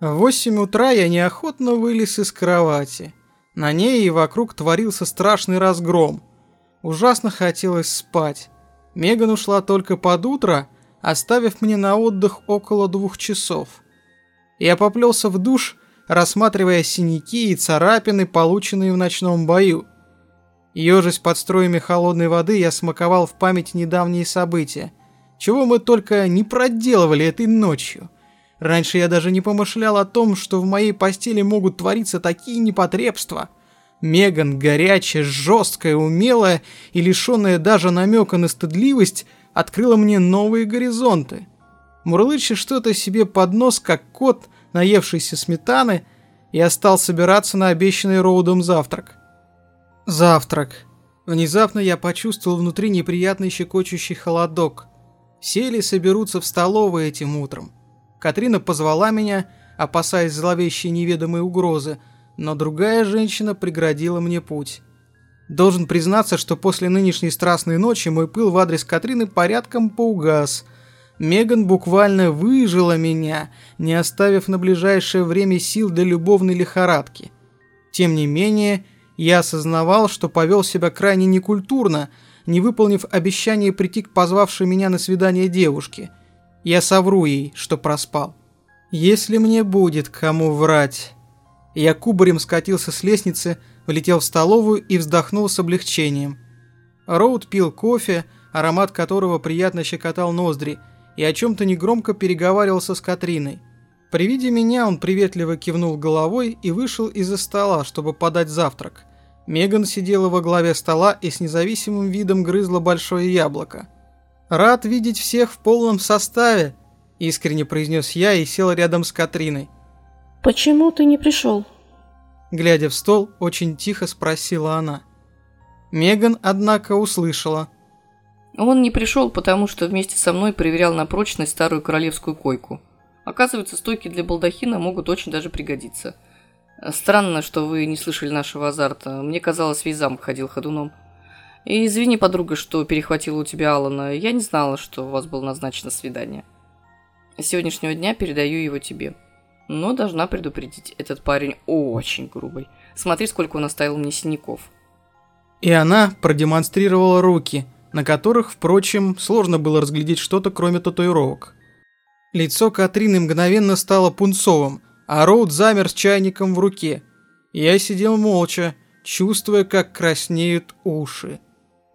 В восемь утра я неохотно вылез из кровати. На ней и вокруг творился страшный разгром. Ужасно хотелось спать. Меган ушла только под утро, оставив мне на отдых около двух часов. Я поплелся в душ, рассматривая синяки и царапины, полученные в ночном бою. Ёжись под струями холодной воды, я смаковал в память недавние события. Чего мы только не проделывали этой ночью. Раньше я даже не помышлял о том, что в моей постели могут твориться такие непотребства. Меган, горячая, жесткая, умелая и лишенная даже намека на стыдливость, открыла мне новые горизонты. Мурлыча что-то себе под нос, как кот, наевшийся сметаны, я стал собираться на обещанный Роудом завтрак. Завтрак. Внезапно я почувствовал внутри неприятный щекочущий холодок. Сели соберутся в столовой этим утром. Катрина позвала меня, опасаясь зловещей неведомой угрозы, но другая женщина преградила мне путь. Должен признаться, что после нынешней страстной ночи мой пыл в адрес Катрины порядком поугас. Меган буквально выжила меня, не оставив на ближайшее время сил для любовной лихорадки. Тем не менее, я осознавал, что повел себя крайне некультурно – не выполнив обещание прийти к позвавшей меня на свидание девушке. Я совру ей, что проспал. Если мне будет кому врать. Я кубарем скатился с лестницы, влетел в столовую и вздохнул с облегчением. Роуд пил кофе, аромат которого приятно щекотал ноздри, и о чем-то негромко переговаривался с Катриной. При виде меня он приветливо кивнул головой и вышел из-за стола, чтобы подать завтрак. Меган сидела во главе стола и с независимым видом грызла большое яблоко. «Рад видеть всех в полном составе», – искренне произнес я и сел рядом с Катриной. «Почему ты не пришел?» Глядя в стол, очень тихо спросила она. Меган, однако, услышала. Он не пришел, потому что вместе со мной проверял на прочность старую королевскую койку. Оказывается, стойки для балдахина могут очень даже пригодиться – Странно, что вы не слышали нашего азарта. Мне казалось, весь замок ходил ходуном. И извини, подруга, что перехватила у тебя Алана. Я не знала, что у вас было назначено свидание. С сегодняшнего дня передаю его тебе. Но должна предупредить, этот парень очень грубый. Смотри, сколько он оставил мне синяков. И она продемонстрировала руки, на которых, впрочем, сложно было разглядеть что-то, кроме татуировок. Лицо Катрины мгновенно стало пунцовым – а Роуд замер с чайником в руке. Я сидел молча, чувствуя, как краснеют уши.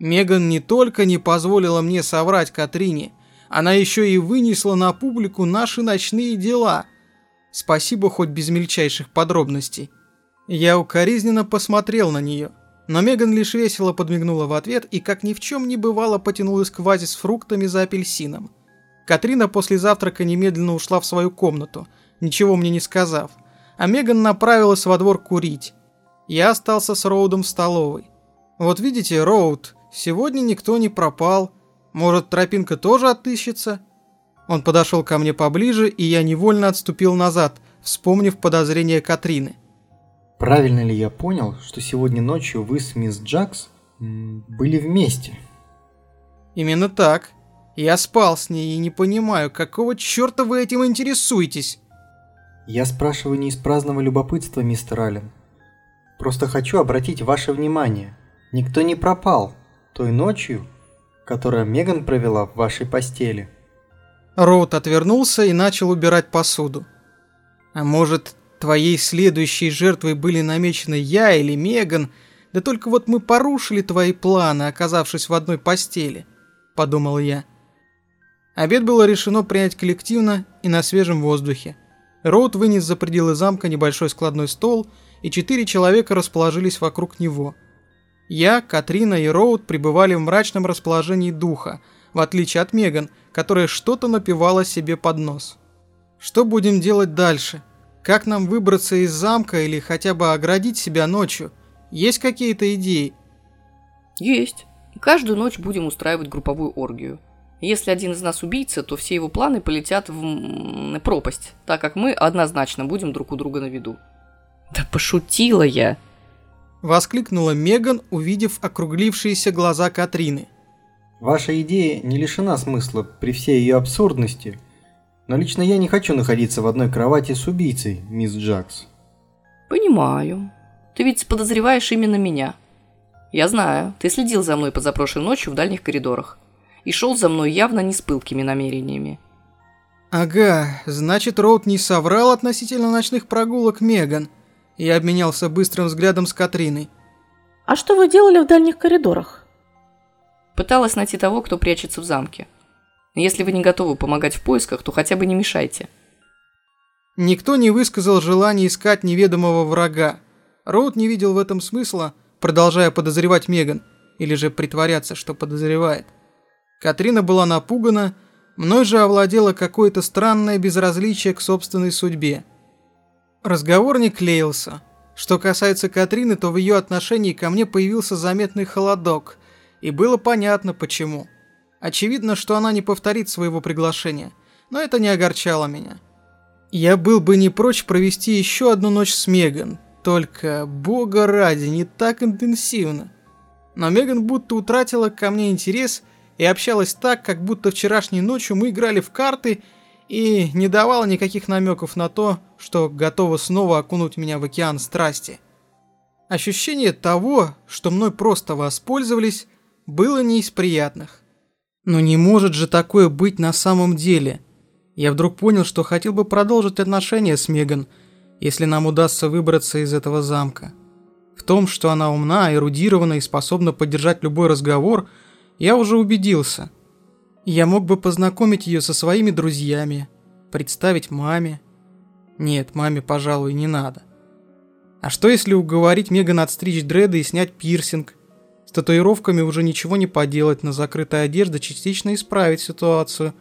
Меган не только не позволила мне соврать Катрине, она еще и вынесла на публику наши ночные дела. Спасибо хоть без мельчайших подробностей. Я укоризненно посмотрел на нее, но Меган лишь весело подмигнула в ответ и, как ни в чем не бывало, потянулась к вазе с фруктами за апельсином. Катрина после завтрака немедленно ушла в свою комнату – ничего мне не сказав, а Меган направилась во двор курить. Я остался с Роудом в столовой. Вот видите, Роуд, сегодня никто не пропал. Может, тропинка тоже отыщется? Он подошел ко мне поближе, и я невольно отступил назад, вспомнив подозрения Катрины. Правильно ли я понял, что сегодня ночью вы с мисс Джакс были вместе? Именно так. Я спал с ней и не понимаю, какого черта вы этим интересуетесь? Я спрашиваю не из праздного любопытства, мистер Аллен. Просто хочу обратить ваше внимание. Никто не пропал той ночью, которую Меган провела в вашей постели. Роуд отвернулся и начал убирать посуду. А может, твоей следующей жертвой были намечены я или Меган, да только вот мы порушили твои планы, оказавшись в одной постели, подумал я. Обед было решено принять коллективно и на свежем воздухе. Роуд вынес за пределы замка небольшой складной стол, и четыре человека расположились вокруг него. Я, Катрина и Роуд пребывали в мрачном расположении духа, в отличие от Меган, которая что-то напевала себе под нос. Что будем делать дальше? Как нам выбраться из замка или хотя бы оградить себя ночью? Есть какие-то идеи? Есть. Каждую ночь будем устраивать групповую оргию. Если один из нас убийца, то все его планы полетят в пропасть, так как мы однозначно будем друг у друга на виду. Да пошутила я. Воскликнула Меган, увидев округлившиеся глаза Катрины. Ваша идея не лишена смысла при всей ее абсурдности, Но лично я не хочу находиться в одной кровати с убийцей, мисс Джакс. Понимаю. Ты ведь подозреваешь именно меня. Я знаю, ты следил за мной позапрошлой ночью в дальних коридорах. И шел за мной явно не с пылкими намерениями. Ага, значит, Роуд не соврал относительно ночных прогулок Меган. Я обменялся быстрым взглядом с Катриной. А что вы делали в дальних коридорах? Пыталась найти того, кто прячется в замке. Если вы не готовы помогать в поисках, то хотя бы не мешайте. Никто не высказал желания искать неведомого врага. Роуд не видел в этом смысла, продолжая подозревать Меган, или же притворяться, что подозревает. Катрина была напугана, мной же овладело какое-то странное безразличие к собственной судьбе. Разговор не клеился. Что касается Катрины, то в ее отношении ко мне появился заметный холодок, и было понятно почему. Очевидно, что она не повторит своего приглашения, но это не огорчало меня. Я был бы не прочь провести еще одну ночь с Меган, только, бога ради, не так интенсивно. Но Меган будто утратила ко мне интерес и общалась так, как будто вчерашней ночью мы играли в карты и не давала никаких намеков на то, что готова снова окунуть меня в океан страсти. Ощущение того, что мной просто воспользовались, было не из приятных. Но не может же такое быть на самом деле. Я вдруг понял, что хотел бы продолжить отношения с Меган, если нам удастся выбраться из этого замка. В том, что она умна, эрудирована и способна поддержать любой разговор, я уже убедился. Я мог бы познакомить ее со своими друзьями, представить маме. Нет, маме, пожалуй, не надо. А что если уговорить Меган отстричь дреды и снять пирсинг – татуировками уже ничего не поделать, но закрытая одежда частично исправит ситуацию.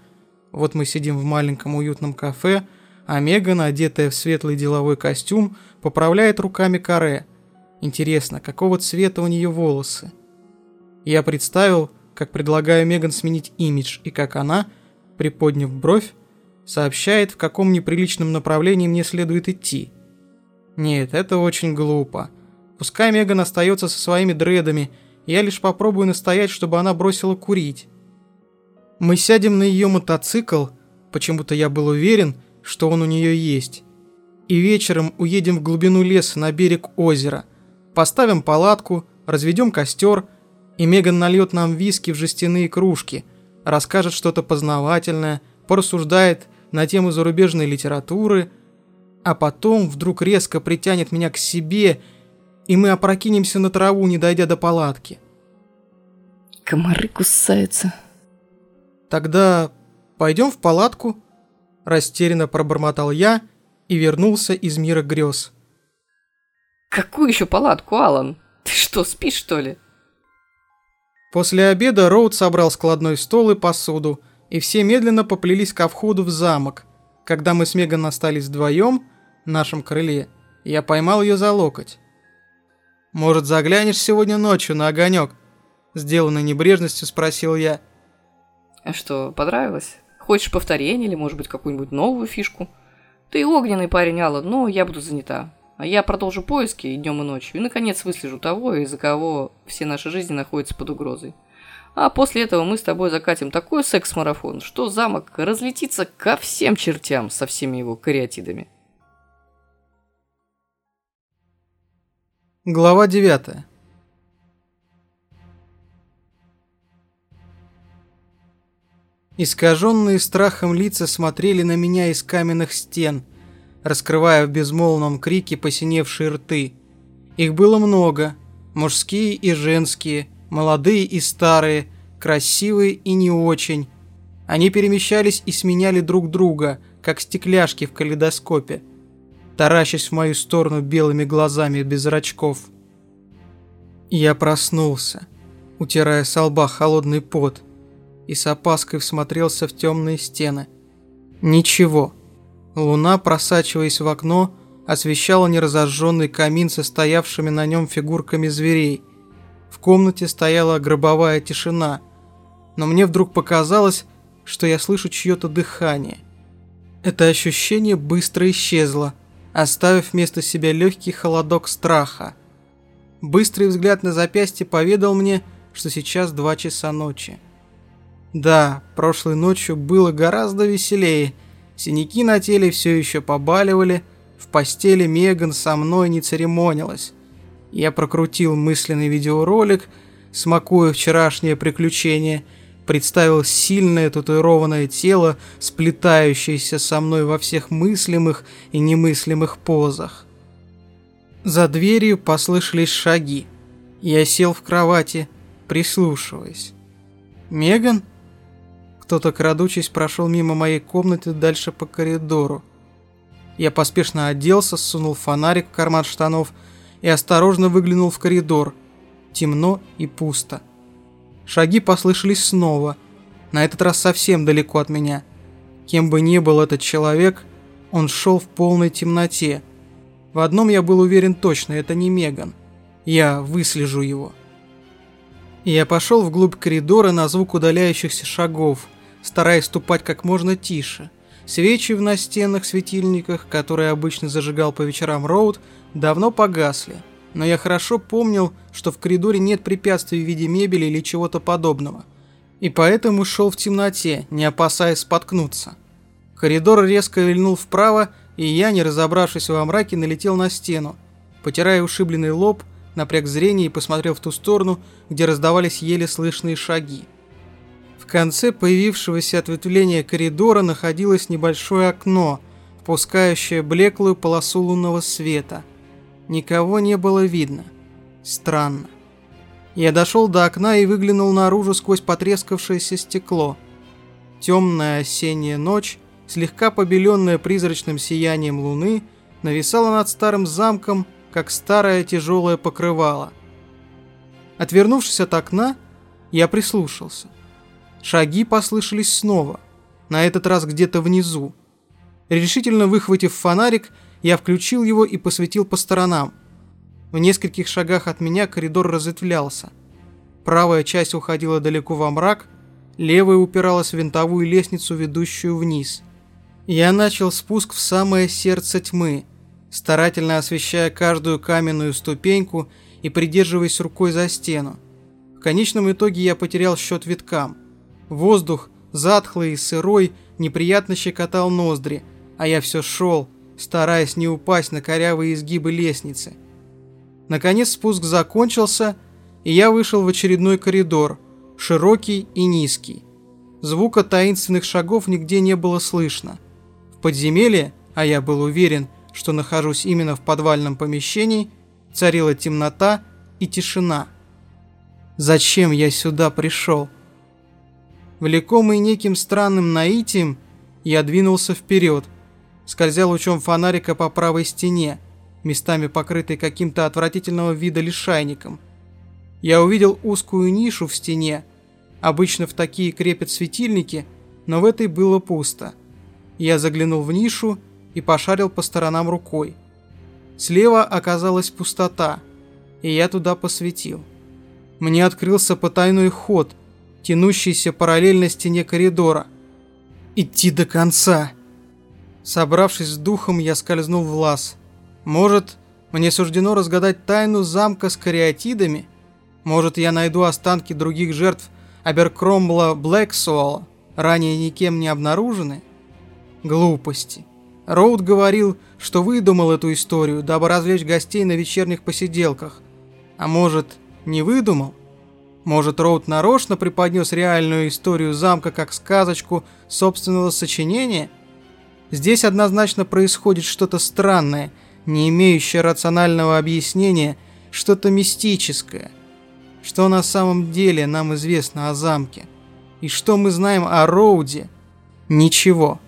Вот мы сидим в маленьком уютном кафе, а Меган, одетая в светлый деловой костюм, поправляет руками каре. Интересно, какого цвета у нее волосы? Я представил, как предлагаю Меган сменить имидж, и как она, приподняв бровь, сообщает, в каком неприличном направлении мне следует идти. Нет, это очень глупо. Пускай Меган остается со своими дредами я лишь попробую настоять, чтобы она бросила курить. Мы сядем на ее мотоцикл, почему-то я был уверен, что он у нее есть. И вечером уедем в глубину леса на берег озера. Поставим палатку, разведем костер, и Меган нальет нам виски в жестяные кружки, расскажет что-то познавательное, порассуждает на тему зарубежной литературы, а потом вдруг резко притянет меня к себе и мы опрокинемся на траву, не дойдя до палатки. Комары кусаются. Тогда пойдем в палатку, растерянно пробормотал я и вернулся из мира грез. Какую еще палатку, Алан? Ты что, спишь, что ли? После обеда Роуд собрал складной стол и посуду, и все медленно поплелись ко входу в замок. Когда мы с Меган остались вдвоем в нашем крыле, я поймал ее за локоть. Может, заглянешь сегодня ночью на огонек? Сделанной небрежностью спросил я. А что, понравилось? Хочешь повторение или, может быть, какую-нибудь новую фишку? Ты огненный парень, Алла, но я буду занята. Я продолжу поиски днем, и ночью, и, наконец, выслежу того, из-за кого все наши жизни находятся под угрозой. А после этого мы с тобой закатим такой секс-марафон, что замок разлетится ко всем чертям со всеми его кариатидами. Глава 9. Искаженные страхом лица смотрели на меня из каменных стен, раскрывая в безмолвном крике посиневшие рты. Их было много, мужские и женские, молодые и старые, красивые и не очень. Они перемещались и сменяли друг друга, как стекляшки в калейдоскопе – таращась в мою сторону белыми глазами без зрачков. Я проснулся, утирая с лба холодный пот, и с опаской всмотрелся в темные стены. Ничего. Луна, просачиваясь в окно, освещала неразожженный камин со стоявшими на нем фигурками зверей. В комнате стояла гробовая тишина, но мне вдруг показалось, что я слышу чье-то дыхание. Это ощущение быстро исчезло – оставив вместо себя легкий холодок страха. Быстрый взгляд на запястье поведал мне, что сейчас два часа ночи. Да, прошлой ночью было гораздо веселее, Синяки на теле все еще побаливали, в постели Меган со мной не церемонилась. Я прокрутил мысленный видеоролик, смакуя вчерашнее приключение, представил сильное татуированное тело, сплетающееся со мной во всех мыслимых и немыслимых позах. За дверью послышались шаги. Я сел в кровати, прислушиваясь. «Меган?» Кто-то, крадучись, прошел мимо моей комнаты дальше по коридору. Я поспешно оделся, сунул фонарик в карман штанов и осторожно выглянул в коридор. Темно и пусто. Шаги послышались снова, на этот раз совсем далеко от меня. Кем бы ни был этот человек, он шел в полной темноте. В одном я был уверен точно, это не Меган. Я выслежу его. Я пошел вглубь коридора на звук удаляющихся шагов, стараясь ступать как можно тише. Свечи в настенных светильниках, которые обычно зажигал по вечерам Роуд, давно погасли. Но я хорошо помнил, что в коридоре нет препятствий в виде мебели или чего-то подобного. И поэтому шел в темноте, не опасаясь споткнуться. Коридор резко вильнул вправо, и я, не разобравшись во мраке, налетел на стену. Потирая ушибленный лоб, напряг зрение и посмотрел в ту сторону, где раздавались еле слышные шаги. Конце появившегося ответвления коридора находилось небольшое окно, впускающее блеклую полосу лунного света. Никого не было видно. Странно. Я дошел до окна и выглянул наружу сквозь потрескавшееся стекло. Темная осенняя ночь слегка побеленная призрачным сиянием луны, нависала над старым замком, как старое тяжелое покрывало. Отвернувшись от окна, я прислушался. Шаги послышались снова, на этот раз где-то внизу. Решительно выхватив фонарик, я включил его и посветил по сторонам. В нескольких шагах от меня коридор разветвлялся. Правая часть уходила далеко во мрак, левая упиралась в винтовую лестницу, ведущую вниз – я начал спуск в самое сердце тьмы, старательно освещая каждую каменную ступеньку и придерживаясь рукой за стену. В конечном итоге я потерял счет виткам. Воздух, затхлый и сырой, неприятно щекотал ноздри, а я все шел, стараясь не упасть на корявые изгибы лестницы. Наконец спуск закончился, и я вышел в очередной коридор, широкий и низкий. Звука таинственных шагов нигде не было слышно подземелье, а я был уверен, что нахожусь именно в подвальном помещении, царила темнота и тишина. Зачем я сюда пришел? Влекомый неким странным наитием, я двинулся вперед, скользя лучом фонарика по правой стене, местами покрытой каким-то отвратительного вида лишайником. Я увидел узкую нишу в стене, обычно в такие крепят светильники, но в этой было пусто – я заглянул в нишу и пошарил по сторонам рукой. Слева оказалась пустота, и я туда посветил. Мне открылся потайной ход, тянущийся параллельно стене коридора. Идти до конца. Собравшись с духом, я скользнул в лаз. Может, мне суждено разгадать тайну замка с кариатидами? Может, я найду останки других жертв Аберкромбла Блэксуэлла, ранее никем не обнаружены? Глупости. Роуд говорил, что выдумал эту историю, дабы развлечь гостей на вечерних посиделках. А может, не выдумал? Может, Роуд нарочно преподнес реальную историю замка как сказочку собственного сочинения? Здесь однозначно происходит что-то странное, не имеющее рационального объяснения, что-то мистическое. Что на самом деле нам известно о замке? И что мы знаем о Роуде? Ничего.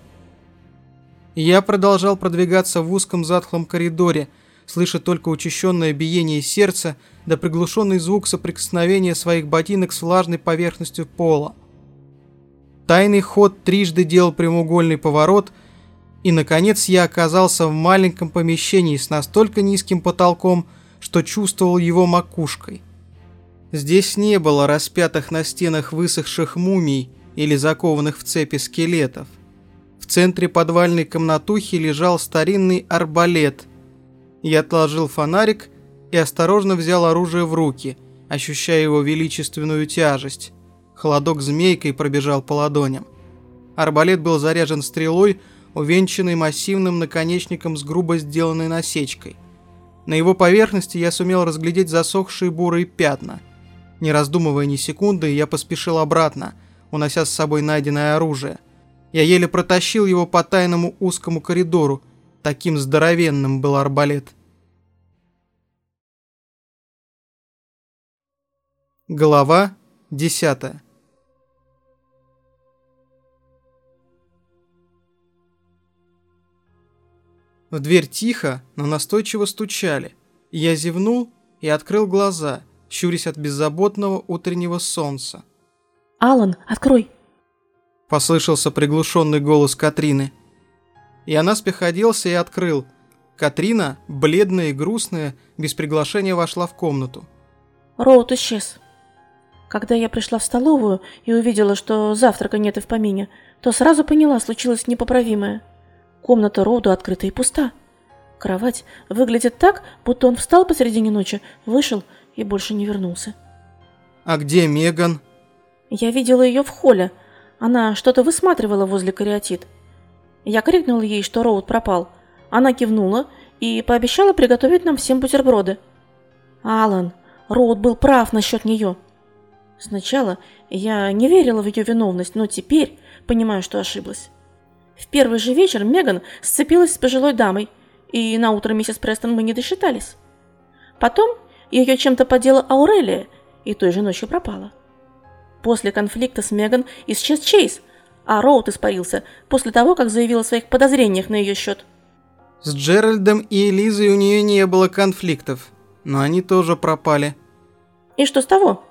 Я продолжал продвигаться в узком затхлом коридоре, слыша только учащенное биение сердца да приглушенный звук соприкосновения своих ботинок с влажной поверхностью пола. Тайный ход трижды делал прямоугольный поворот, и, наконец, я оказался в маленьком помещении с настолько низким потолком, что чувствовал его макушкой. Здесь не было распятых на стенах высохших мумий или закованных в цепи скелетов. В центре подвальной комнатухи лежал старинный арбалет. Я отложил фонарик и осторожно взял оружие в руки, ощущая его величественную тяжесть. Холодок змейкой пробежал по ладоням. Арбалет был заряжен стрелой, увенчанный массивным наконечником с грубо сделанной насечкой. На его поверхности я сумел разглядеть засохшие бурые пятна. Не раздумывая ни секунды, я поспешил обратно, унося с собой найденное оружие. Я еле протащил его по тайному узкому коридору, таким здоровенным был арбалет. Глава десятая В дверь тихо, но настойчиво стучали. Я зевнул и открыл глаза, щурясь от беззаботного утреннего солнца. «Алан, открой!» Послышался приглушенный голос Катрины. Я наспех оделся и открыл. Катрина, бледная и грустная, без приглашения вошла в комнату. Роуд исчез. Когда я пришла в столовую и увидела, что завтрака нет и в помине, то сразу поняла, случилось непоправимое. Комната Роуду открыта и пуста. Кровать выглядит так, будто он встал посредине ночи, вышел и больше не вернулся. «А где Меган?» Я видела ее в холле. Она что-то высматривала возле кариатид. Я крикнула ей, что Роуд пропал. Она кивнула и пообещала приготовить нам всем бутерброды. Алан, Роуд был прав насчет нее. Сначала я не верила в ее виновность, но теперь понимаю, что ошиблась. В первый же вечер Меган сцепилась с пожилой дамой, и на утро миссис Престон мы не досчитались. Потом ее чем-то подела Аурелия, и той же ночью пропала. После конфликта с Меган исчез Чейз, а Роуд испарился после того, как заявил о своих подозрениях на ее счет. С Джеральдом и Элизой у нее не было конфликтов, но они тоже пропали. И что с того?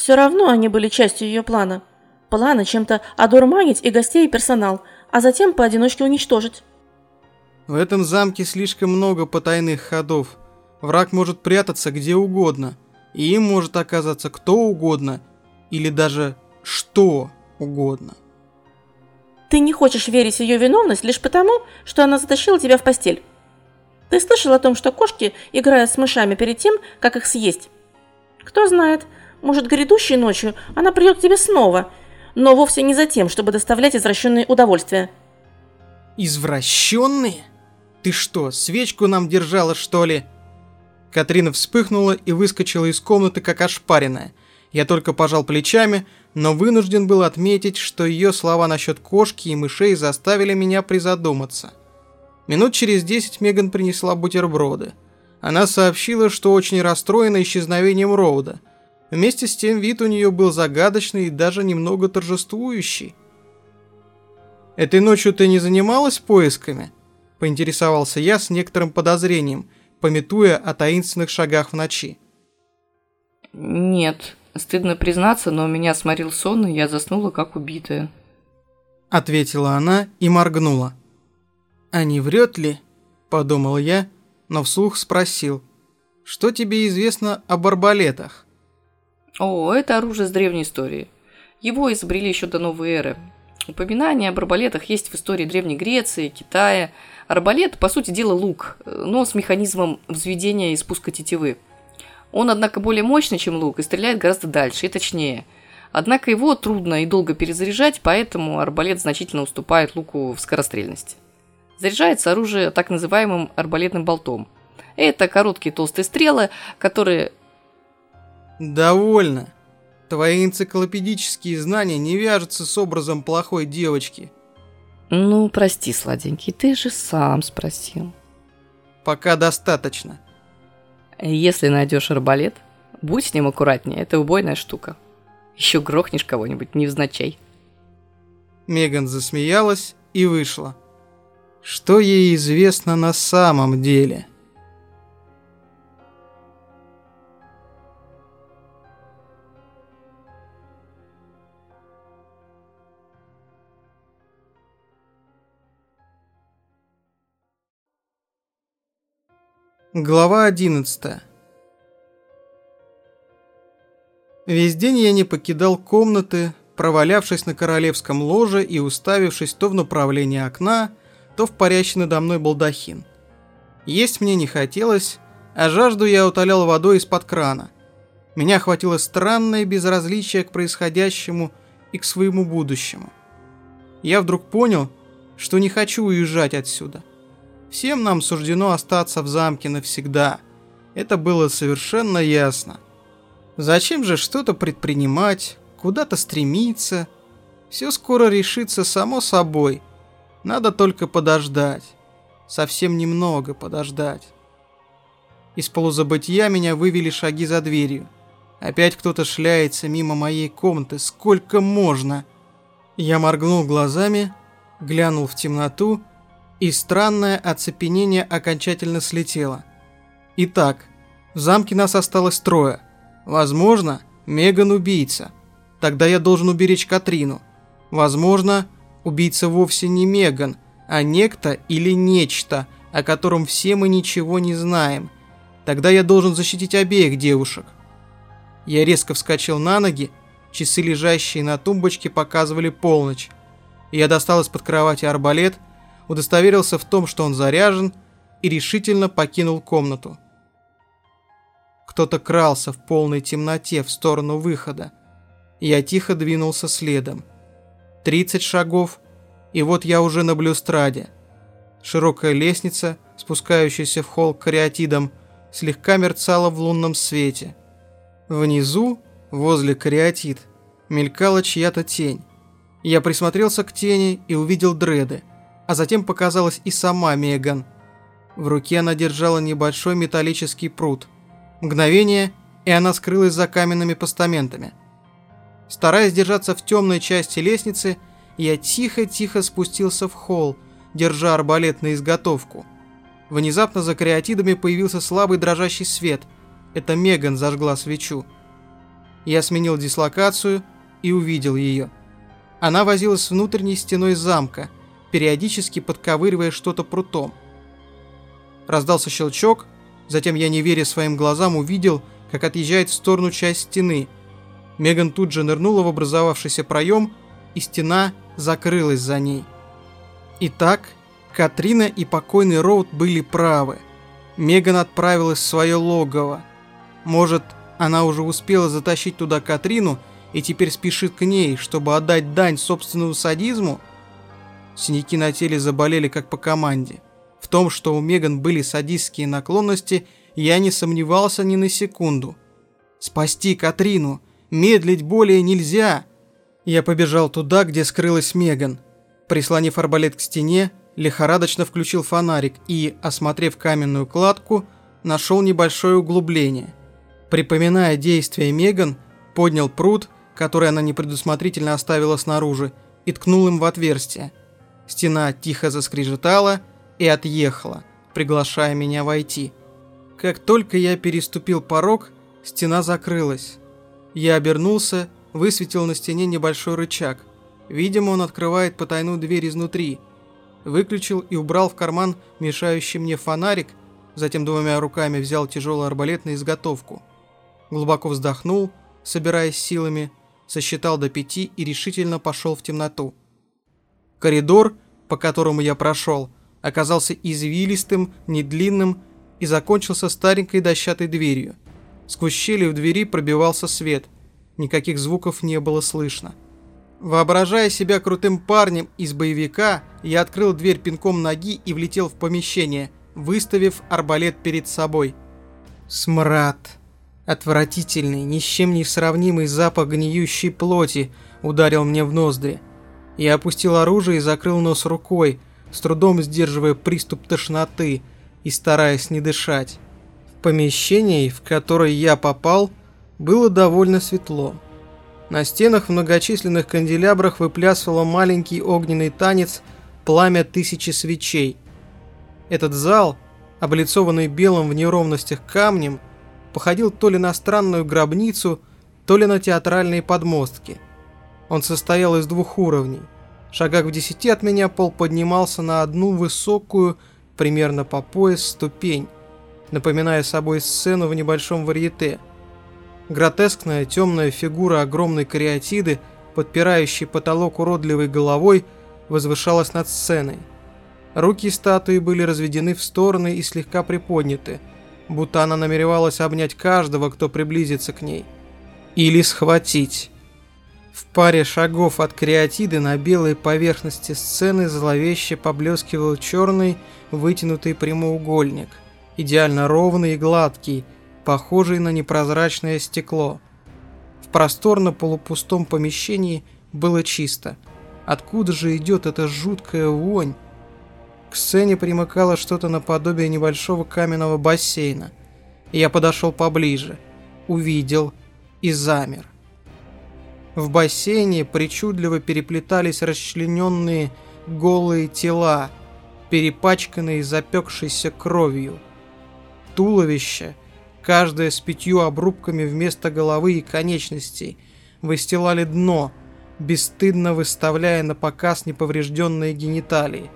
Все равно они были частью ее плана. Плана чем-то одурманить и гостей, и персонал – а затем поодиночке уничтожить. В этом замке слишком много потайных ходов. Враг может прятаться где угодно, и им может оказаться кто угодно, или даже что угодно. Ты не хочешь верить в ее виновность лишь потому, что она затащила тебя в постель. Ты слышал о том, что кошки играют с мышами перед тем, как их съесть? Кто знает, может, грядущей ночью она придет к тебе снова но вовсе не за тем, чтобы доставлять извращенные удовольствия. Извращенные? Ты что, свечку нам держала, что ли? Катрина вспыхнула и выскочила из комнаты, как ошпаренная. Я только пожал плечами, но вынужден был отметить, что ее слова насчет кошки и мышей заставили меня призадуматься. Минут через десять Меган принесла бутерброды. Она сообщила, что очень расстроена исчезновением Роуда – Вместе с тем вид у нее был загадочный и даже немного торжествующий. «Этой ночью ты не занималась поисками?» – поинтересовался я с некоторым подозрением, пометуя о таинственных шагах в ночи. «Нет, стыдно признаться, но меня сморил сон, и я заснула как убитая». Ответила она и моргнула. «А не врет ли?» – подумал я, но вслух спросил. «Что тебе известно об арбалетах?» О, это оружие с древней истории. Его изобрели еще до новой эры. Упоминания об арбалетах есть в истории Древней Греции, Китая. Арбалет, по сути дела, лук, но с механизмом взведения и спуска тетивы. Он, однако, более мощный, чем лук, и стреляет гораздо дальше и точнее. Однако его трудно и долго перезаряжать, поэтому арбалет значительно уступает луку в скорострельности. Заряжается оружие так называемым арбалетным болтом. Это короткие толстые стрелы, которые «Довольно. Твои энциклопедические знания не вяжутся с образом плохой девочки». «Ну, прости, сладенький, ты же сам спросил». «Пока достаточно». «Если найдешь арбалет, будь с ним аккуратнее, это убойная штука. Еще грохнешь кого-нибудь невзначай». Меган засмеялась и вышла. Что ей известно на самом деле? Глава 11 Весь день я не покидал комнаты, провалявшись на королевском ложе и уставившись то в направлении окна, то в парящий надо мной балдахин. Есть мне не хотелось, а жажду я утолял водой из-под крана. Меня охватило странное безразличие к происходящему и к своему будущему. Я вдруг понял, что не хочу уезжать отсюда. Всем нам суждено остаться в замке навсегда. Это было совершенно ясно. Зачем же что-то предпринимать, куда-то стремиться? Все скоро решится само собой. Надо только подождать. Совсем немного подождать. Из полузабытия меня вывели шаги за дверью. Опять кто-то шляется мимо моей комнаты. Сколько можно? Я моргнул глазами, глянул в темноту, и странное оцепенение окончательно слетело. Итак, в замке нас осталось трое. Возможно, Меган убийца. Тогда я должен уберечь Катрину. Возможно, убийца вовсе не Меган, а некто или нечто, о котором все мы ничего не знаем. Тогда я должен защитить обеих девушек. Я резко вскочил на ноги, часы, лежащие на тумбочке, показывали полночь. Я достал из-под кровати арбалет, удостоверился в том, что он заряжен, и решительно покинул комнату. Кто-то крался в полной темноте в сторону выхода. Я тихо двинулся следом. 30 шагов, и вот я уже на блюстраде. Широкая лестница, спускающаяся в холл к кариатидам, слегка мерцала в лунном свете. Внизу, возле кариатид, мелькала чья-то тень. Я присмотрелся к тени и увидел дреды, а затем показалась и сама Меган. В руке она держала небольшой металлический пруд. Мгновение, и она скрылась за каменными постаментами. Стараясь держаться в темной части лестницы, я тихо-тихо спустился в холл, держа арбалет на изготовку. Внезапно за кариатидами появился слабый дрожащий свет – это Меган зажгла свечу. Я сменил дислокацию и увидел ее. Она возилась с внутренней стеной замка, периодически подковыривая что-то прутом. Раздался щелчок, затем я, не веря своим глазам, увидел, как отъезжает в сторону часть стены. Меган тут же нырнула в образовавшийся проем, и стена закрылась за ней. Итак, Катрина и покойный Роуд были правы. Меган отправилась в свое логово. Может, она уже успела затащить туда Катрину и теперь спешит к ней, чтобы отдать дань собственному садизму? Синяки на теле заболели как по команде. В том, что у Меган были садистские наклонности, я не сомневался ни на секунду. Спасти Катрину! Медлить более нельзя! Я побежал туда, где скрылась Меган. Прислонив арбалет к стене, лихорадочно включил фонарик и, осмотрев каменную кладку, нашел небольшое углубление – Припоминая действия Меган, поднял пруд, который она непредусмотрительно оставила снаружи, и ткнул им в отверстие. Стена тихо заскрежетала и отъехала, приглашая меня войти. Как только я переступил порог, стена закрылась. Я обернулся, высветил на стене небольшой рычаг. Видимо, он открывает потайную дверь изнутри. Выключил и убрал в карман мешающий мне фонарик, затем двумя руками взял тяжелый арбалет на изготовку глубоко вздохнул, собираясь силами, сосчитал до пяти и решительно пошел в темноту. Коридор, по которому я прошел, оказался извилистым, недлинным и закончился старенькой дощатой дверью. Сквозь щели в двери пробивался свет. Никаких звуков не было слышно. Воображая себя крутым парнем из боевика, я открыл дверь пинком ноги и влетел в помещение, выставив арбалет перед собой. Смрад. Отвратительный, ни с чем не сравнимый запах гниющей плоти ударил мне в ноздри. Я опустил оружие и закрыл нос рукой, с трудом сдерживая приступ тошноты и стараясь не дышать. В помещении, в которое я попал, было довольно светло. На стенах в многочисленных канделябрах выплясывал маленький огненный танец пламя тысячи свечей. Этот зал, облицованный белым в неровностях камнем, походил то ли на странную гробницу, то ли на театральные подмостки. Он состоял из двух уровней. В шагах в десяти от меня пол поднимался на одну высокую, примерно по пояс, ступень, напоминая собой сцену в небольшом варьете. Гротескная темная фигура огромной кариатиды, подпирающей потолок уродливой головой, возвышалась над сценой. Руки статуи были разведены в стороны и слегка приподняты – будто она намеревалась обнять каждого, кто приблизится к ней. Или схватить. В паре шагов от креатиды на белой поверхности сцены зловеще поблескивал черный вытянутый прямоугольник, идеально ровный и гладкий, похожий на непрозрачное стекло. В просторно-полупустом помещении было чисто. Откуда же идет эта жуткая вонь? К сцене примыкало что-то наподобие небольшого каменного бассейна. Я подошел поближе, увидел и замер. В бассейне причудливо переплетались расчлененные голые тела, перепачканные запекшейся кровью. Туловище, каждое с пятью обрубками вместо головы и конечностей, выстилали дно, бесстыдно выставляя на показ неповрежденные гениталии.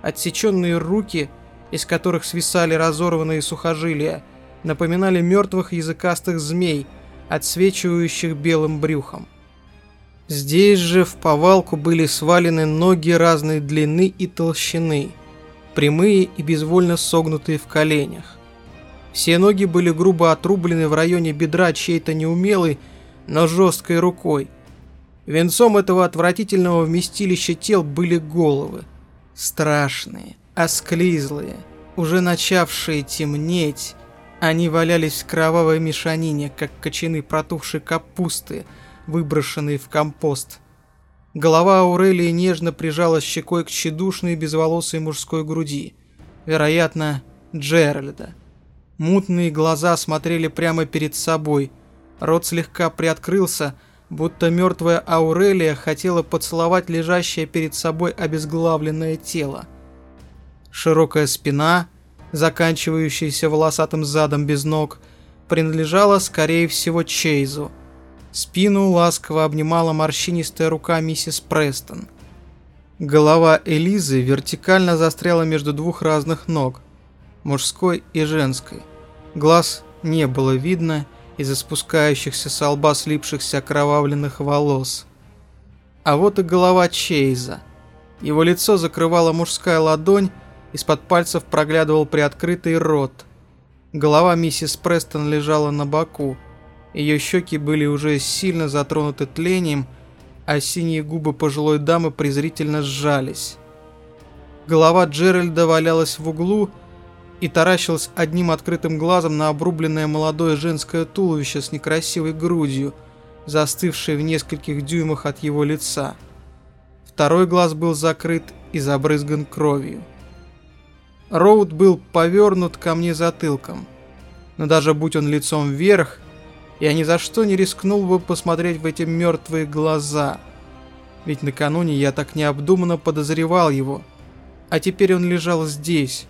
Отсеченные руки, из которых свисали разорванные сухожилия, напоминали мертвых языкастых змей, отсвечивающих белым брюхом. Здесь же в повалку были свалены ноги разной длины и толщины, прямые и безвольно согнутые в коленях. Все ноги были грубо отрублены в районе бедра чьей-то неумелой, но жесткой рукой. Венцом этого отвратительного вместилища тел были головы. Страшные, осклизлые, уже начавшие темнеть, они валялись в кровавой мешанине, как кочаны протухшей капусты – выброшенный в компост. Голова Аурелии нежно прижалась щекой к тщедушной безволосой мужской груди. Вероятно, Джеральда. Мутные глаза смотрели прямо перед собой. Рот слегка приоткрылся, будто мертвая Аурелия хотела поцеловать лежащее перед собой обезглавленное тело. Широкая спина, заканчивающаяся волосатым задом без ног, принадлежала, скорее всего, Чейзу – Спину ласково обнимала морщинистая рука миссис Престон. Голова Элизы вертикально застряла между двух разных ног, мужской и женской. Глаз не было видно из-за спускающихся с лба слипшихся окровавленных волос. А вот и голова Чейза. Его лицо закрывала мужская ладонь, из-под пальцев проглядывал приоткрытый рот. Голова миссис Престон лежала на боку. Ее щеки были уже сильно затронуты тлением, а синие губы пожилой дамы презрительно сжались. Голова Джеральда валялась в углу и таращилась одним открытым глазом на обрубленное молодое женское туловище с некрасивой грудью, застывшее в нескольких дюймах от его лица. Второй глаз был закрыт и забрызган кровью. Роуд был повернут ко мне затылком, но даже будь он лицом вверх, я ни за что не рискнул бы посмотреть в эти мертвые глаза. Ведь накануне я так необдуманно подозревал его. А теперь он лежал здесь,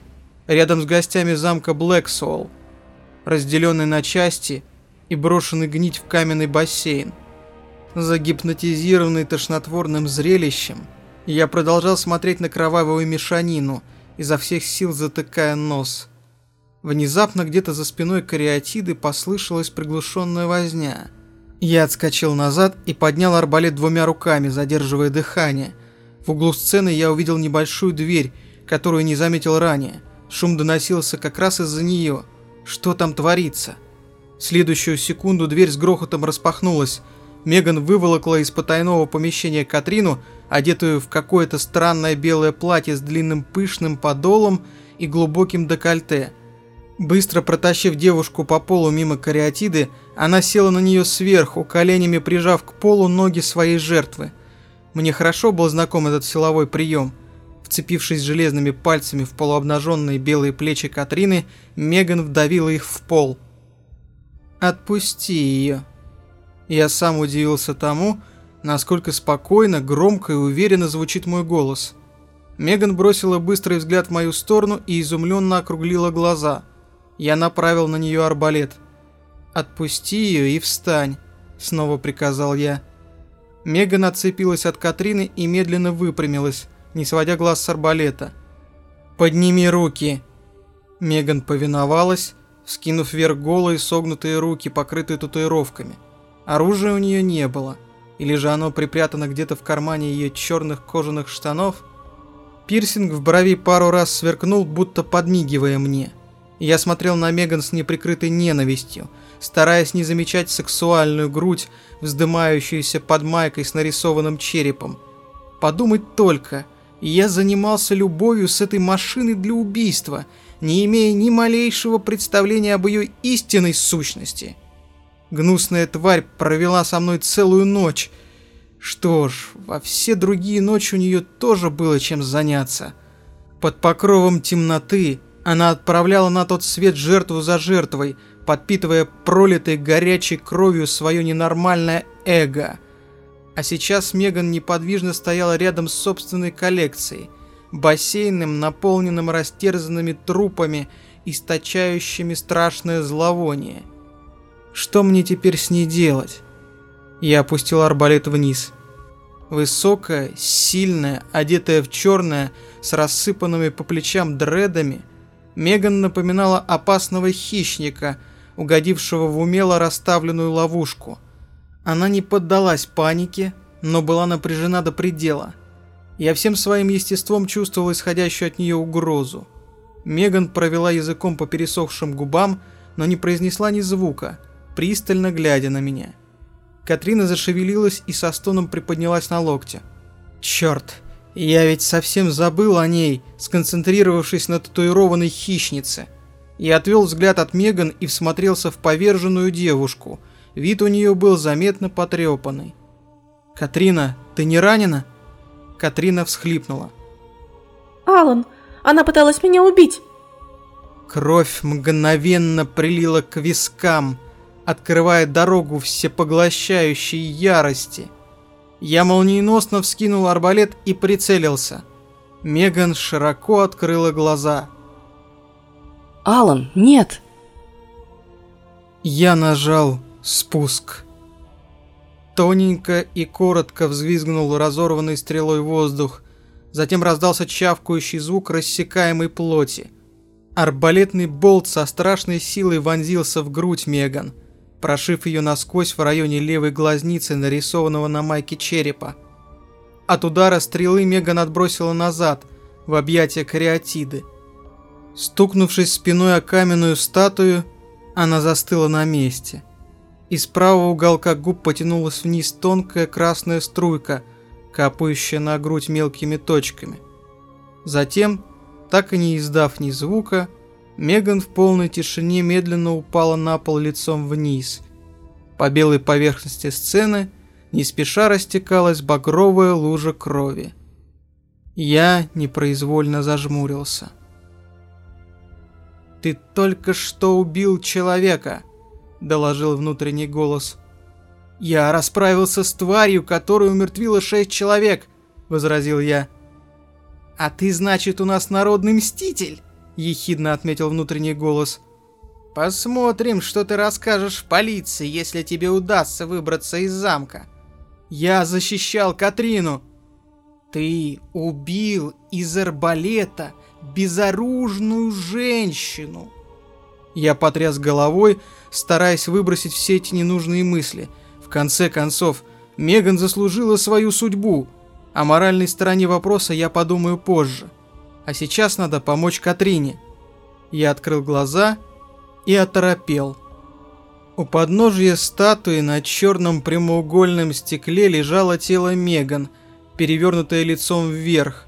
рядом с гостями замка Блэксол, разделенный на части и брошенный гнить в каменный бассейн. Загипнотизированный тошнотворным зрелищем, я продолжал смотреть на кровавую мешанину, изо всех сил затыкая нос. Внезапно где-то за спиной кариатиды послышалась приглушенная возня. Я отскочил назад и поднял арбалет двумя руками, задерживая дыхание. В углу сцены я увидел небольшую дверь, которую не заметил ранее. Шум доносился как раз из-за нее. Что там творится? В следующую секунду дверь с грохотом распахнулась. Меган выволокла из потайного помещения Катрину, одетую в какое-то странное белое платье с длинным пышным подолом и глубоким декольте – Быстро протащив девушку по полу мимо кариатиды, она села на нее сверху, коленями прижав к полу ноги своей жертвы. Мне хорошо был знаком этот силовой прием. Вцепившись железными пальцами в полуобнаженные белые плечи Катрины, Меган вдавила их в пол. «Отпусти ее». Я сам удивился тому, насколько спокойно, громко и уверенно звучит мой голос. Меган бросила быстрый взгляд в мою сторону и изумленно округлила глаза – я направил на нее арбалет. «Отпусти ее и встань», — снова приказал я. Меган отцепилась от Катрины и медленно выпрямилась, не сводя глаз с арбалета. «Подними руки!» Меган повиновалась, вскинув вверх голые согнутые руки, покрытые татуировками. Оружия у нее не было, или же оно припрятано где-то в кармане ее черных кожаных штанов. Пирсинг в брови пару раз сверкнул, будто подмигивая мне – Я смотрел на Меган с неприкрытой ненавистью, стараясь не замечать сексуальную грудь, вздымающуюся под майкой с нарисованным черепом. Подумать только, я занимался любовью с этой машиной для убийства, не имея ни малейшего представления об ее истинной сущности. Гнусная тварь провела со мной целую ночь. Что ж, во все другие ночи у нее тоже было чем заняться. Под покровом темноты она отправляла на тот свет жертву за жертвой, подпитывая пролитой горячей кровью свое ненормальное эго. А сейчас Меган неподвижно стояла рядом с собственной коллекцией, бассейном, наполненным растерзанными трупами, источающими страшное зловоние. Что мне теперь с ней делать? Я опустил арбалет вниз. Высокая, сильная, одетая в черное, с рассыпанными по плечам дредами, Меган напоминала опасного хищника, угодившего в умело расставленную ловушку. Она не поддалась панике, но была напряжена до предела. Я всем своим естеством чувствовал исходящую от нее угрозу. Меган провела языком по пересохшим губам, но не произнесла ни звука, пристально глядя на меня. Катрина зашевелилась и со стоном приподнялась на локте. «Черт!» Я ведь совсем забыл о ней, сконцентрировавшись на татуированной хищнице. Я отвел взгляд от Меган и всмотрелся в поверженную девушку. Вид у нее был заметно потрепанный. «Катрина, ты не ранена?» Катрина всхлипнула. «Алан, она пыталась меня убить!» Кровь мгновенно прилила к вискам, открывая дорогу всепоглощающей ярости – я молниеносно вскинул арбалет и прицелился. Меган широко открыла глаза. «Алан, нет!» Я нажал спуск. Тоненько и коротко взвизгнул разорванный стрелой воздух. Затем раздался чавкающий звук рассекаемой плоти. Арбалетный болт со страшной силой вонзился в грудь Меган прошив ее насквозь в районе левой глазницы, нарисованного на майке черепа. От удара стрелы Меган отбросила назад, в объятия кариатиды. Стукнувшись спиной о каменную статую, она застыла на месте. Из правого уголка губ потянулась вниз тонкая красная струйка, капающая на грудь мелкими точками. Затем, так и не издав ни звука, Меган в полной тишине медленно упала на пол лицом вниз. По белой поверхности сцены не спеша растекалась багровая лужа крови. Я непроизвольно зажмурился. «Ты только что убил человека», — доложил внутренний голос. «Я расправился с тварью, которая умертвила шесть человек», — возразил я. «А ты, значит, у нас народный мститель?» Ехидно отметил внутренний голос. Посмотрим, что ты расскажешь в полиции, если тебе удастся выбраться из замка. Я защищал Катрину. Ты убил из арбалета безоружную женщину. Я потряс головой, стараясь выбросить все эти ненужные мысли. В конце концов, Меган заслужила свою судьбу. О моральной стороне вопроса я подумаю позже а сейчас надо помочь Катрине. Я открыл глаза и оторопел. У подножия статуи на черном прямоугольном стекле лежало тело Меган, перевернутое лицом вверх.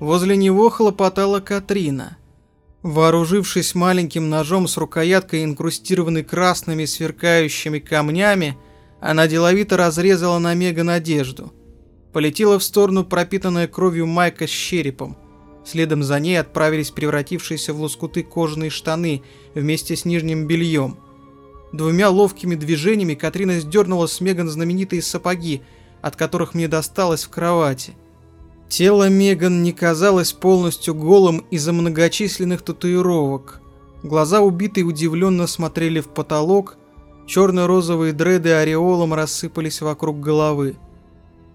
Возле него хлопотала Катрина. Вооружившись маленьким ножом с рукояткой, инкрустированной красными сверкающими камнями, она деловито разрезала на Меган одежду. Полетела в сторону пропитанная кровью майка с черепом – Следом за ней отправились превратившиеся в лоскуты кожаные штаны вместе с нижним бельем. Двумя ловкими движениями Катрина сдернула с Меган знаменитые сапоги, от которых мне досталось в кровати. Тело Меган не казалось полностью голым из-за многочисленных татуировок. Глаза убитой удивленно смотрели в потолок, черно-розовые дреды ореолом рассыпались вокруг головы.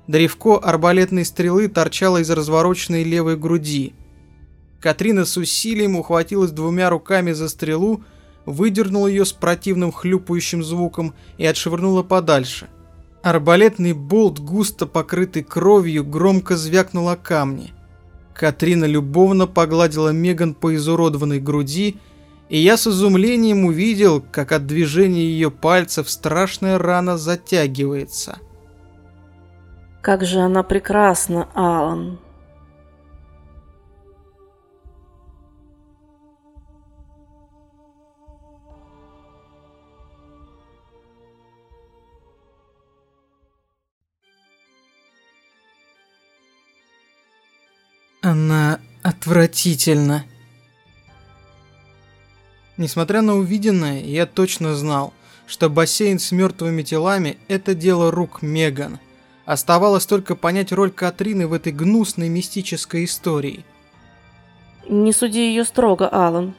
Древко арбалетной стрелы торчало из развороченной левой груди – Катрина с усилием ухватилась двумя руками за стрелу, выдернула ее с противным хлюпающим звуком и отшвырнула подальше. Арбалетный болт, густо покрытый кровью, громко звякнул о камни. Катрина любовно погладила Меган по изуродованной груди и я с изумлением увидел, как от движения ее пальцев страшная рана затягивается. Как же она прекрасна, Алан. Она отвратительна. Несмотря на увиденное, я точно знал, что бассейн с мертвыми телами – это дело рук Меган. Оставалось только понять роль Катрины в этой гнусной мистической истории. Не суди ее строго, Алан.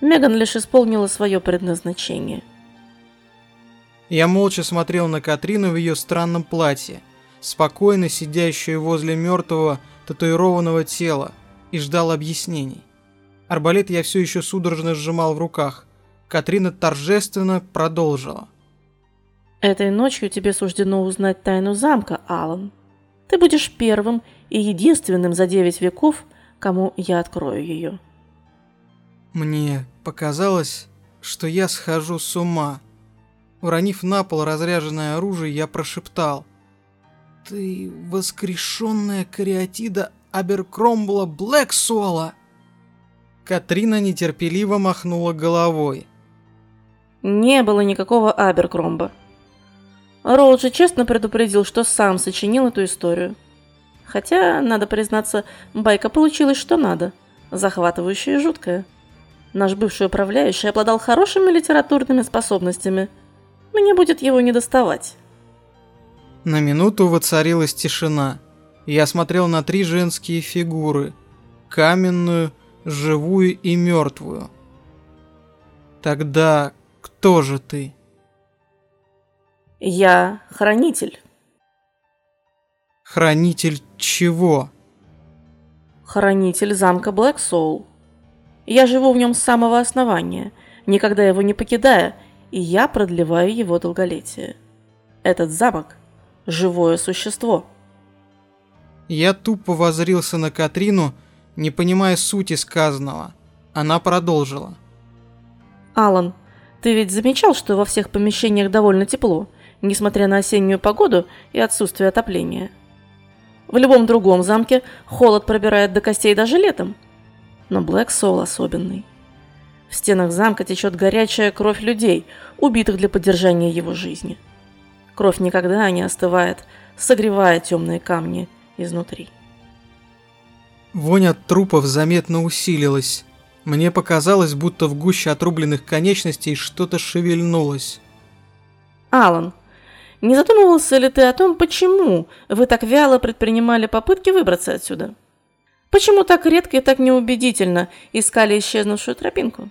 Меган лишь исполнила свое предназначение. Я молча смотрел на Катрину в ее странном платье, спокойно сидящую возле мертвого татуированного тела, и ждал объяснений. Арбалет я все еще судорожно сжимал в руках. Катрина торжественно продолжила. Этой ночью тебе суждено узнать тайну замка, Алан. Ты будешь первым и единственным за девять веков, кому я открою ее. Мне показалось, что я схожу с ума. Уронив на пол разряженное оружие, я прошептал. «Ты воскрешенная кариатида Аберкромбла Блэксуола!» Катрина нетерпеливо махнула головой. Не было никакого Аберкромба. Роуд же честно предупредил, что сам сочинил эту историю. Хотя, надо признаться, байка получилась что надо. Захватывающая и жуткая. Наш бывший управляющий обладал хорошими литературными способностями. Мне будет его не доставать. На минуту воцарилась тишина. Я смотрел на три женские фигуры. Каменную, живую и мертвую. Тогда кто же ты? Я хранитель. Хранитель чего? Хранитель замка Блэк Соул. Я живу в нем с самого основания, никогда его не покидая, и я продлеваю его долголетие. Этот замок – живое существо. Я тупо возрился на Катрину, не понимая сути сказанного. Она продолжила. Алан, ты ведь замечал, что во всех помещениях довольно тепло, несмотря на осеннюю погоду и отсутствие отопления? В любом другом замке холод пробирает до костей даже летом. Но Блэк Соул особенный. В стенах замка течет горячая кровь людей, убитых для поддержания его жизни. Кровь никогда не остывает, согревая темные камни изнутри. Вонь от трупов заметно усилилась. Мне показалось, будто в гуще отрубленных конечностей что-то шевельнулось. Алан, не задумывался ли ты о том, почему вы так вяло предпринимали попытки выбраться отсюда? Почему так редко и так неубедительно искали исчезнувшую тропинку?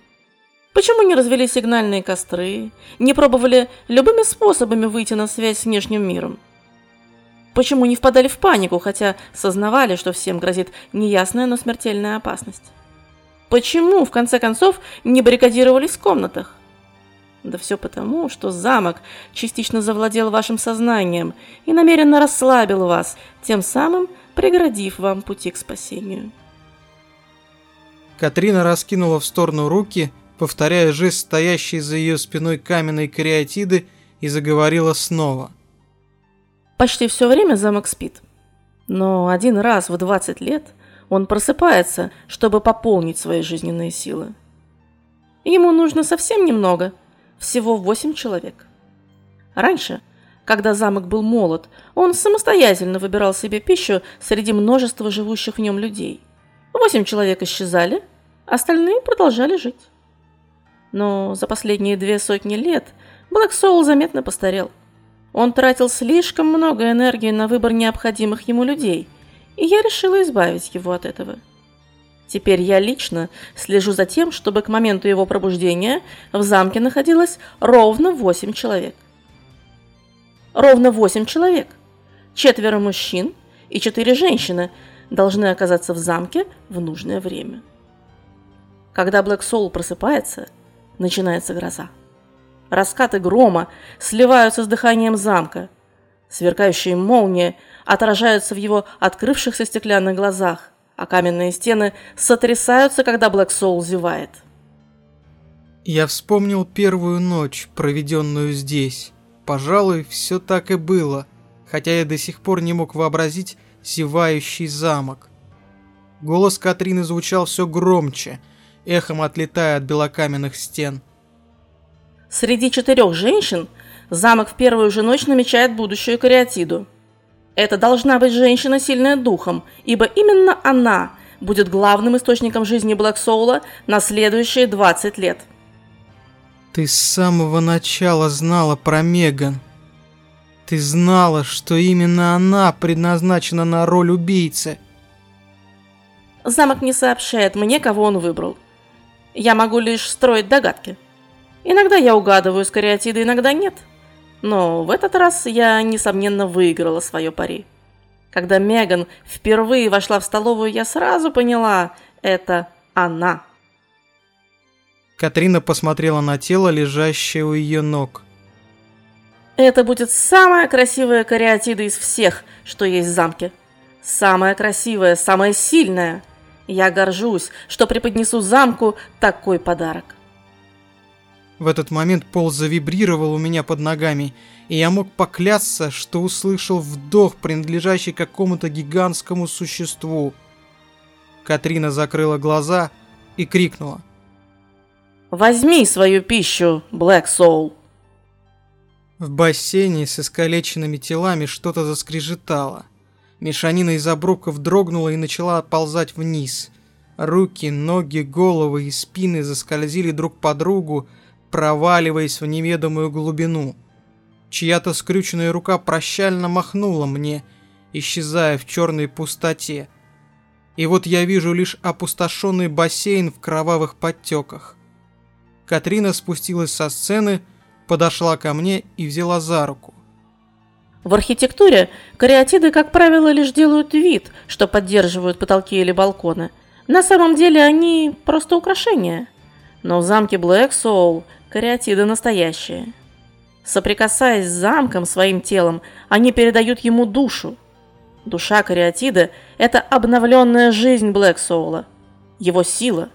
Почему не развели сигнальные костры, не пробовали любыми способами выйти на связь с внешним миром? Почему не впадали в панику, хотя сознавали, что всем грозит неясная, но смертельная опасность? Почему, в конце концов, не баррикадировались в комнатах? Да все потому, что замок частично завладел вашим сознанием и намеренно расслабил вас, тем самым преградив вам пути к спасению. Катрина раскинула в сторону руки, повторяя жест стоящей за ее спиной каменной кариатиды, и заговорила снова – Почти все время замок спит. Но один раз в 20 лет он просыпается, чтобы пополнить свои жизненные силы. Ему нужно совсем немного, всего 8 человек. Раньше, когда замок был молод, он самостоятельно выбирал себе пищу среди множества живущих в нем людей. Восемь человек исчезали, остальные продолжали жить. Но за последние две сотни лет Блэк Соул заметно постарел – он тратил слишком много энергии на выбор необходимых ему людей, и я решила избавить его от этого. Теперь я лично слежу за тем, чтобы к моменту его пробуждения в замке находилось ровно восемь человек. Ровно восемь человек. Четверо мужчин и четыре женщины должны оказаться в замке в нужное время. Когда Блэк Соул просыпается, начинается гроза. Раскаты грома сливаются с дыханием замка. Сверкающие молнии отражаются в его открывшихся стеклянных глазах, а каменные стены сотрясаются, когда Блэк Соул зевает. Я вспомнил первую ночь, проведенную здесь. Пожалуй, все так и было, хотя я до сих пор не мог вообразить зевающий замок. Голос Катрины звучал все громче, эхом отлетая от белокаменных стен. Среди четырех женщин замок в первую же ночь намечает будущую кариатиду. Это должна быть женщина, сильная духом, ибо именно она будет главным источником жизни Блэк Соула на следующие 20 лет. Ты с самого начала знала про Меган. Ты знала, что именно она предназначена на роль убийцы. Замок не сообщает мне, кого он выбрал. Я могу лишь строить догадки. Иногда я угадываю с кариатиды, иногда нет. Но в этот раз я, несомненно, выиграла свое пари. Когда Меган впервые вошла в столовую, я сразу поняла – это она. Катрина посмотрела на тело, лежащее у ее ног. Это будет самая красивая кариатида из всех, что есть в замке. Самая красивая, самая сильная – я горжусь, что преподнесу замку такой подарок. В этот момент пол завибрировал у меня под ногами, и я мог поклясться, что услышал вдох, принадлежащий какому-то гигантскому существу. Катрина закрыла глаза и крикнула. «Возьми свою пищу, Блэк Соул!» В бассейне с искалеченными телами что-то заскрежетало. Мешанина из обрубков дрогнула и начала ползать вниз. Руки, ноги, головы и спины заскользили друг по другу, проваливаясь в неведомую глубину. Чья-то скрюченная рука прощально махнула мне, исчезая в черной пустоте. И вот я вижу лишь опустошенный бассейн в кровавых подтеках. Катрина спустилась со сцены, подошла ко мне и взяла за руку. В архитектуре кариатиды, как правило, лишь делают вид, что поддерживают потолки или балконы. На самом деле они просто украшения. Но в замке Блэк Соул кариатиды настоящие. Соприкасаясь с замком своим телом, они передают ему душу. Душа кариатида – это обновленная жизнь Блэк Соула, его сила,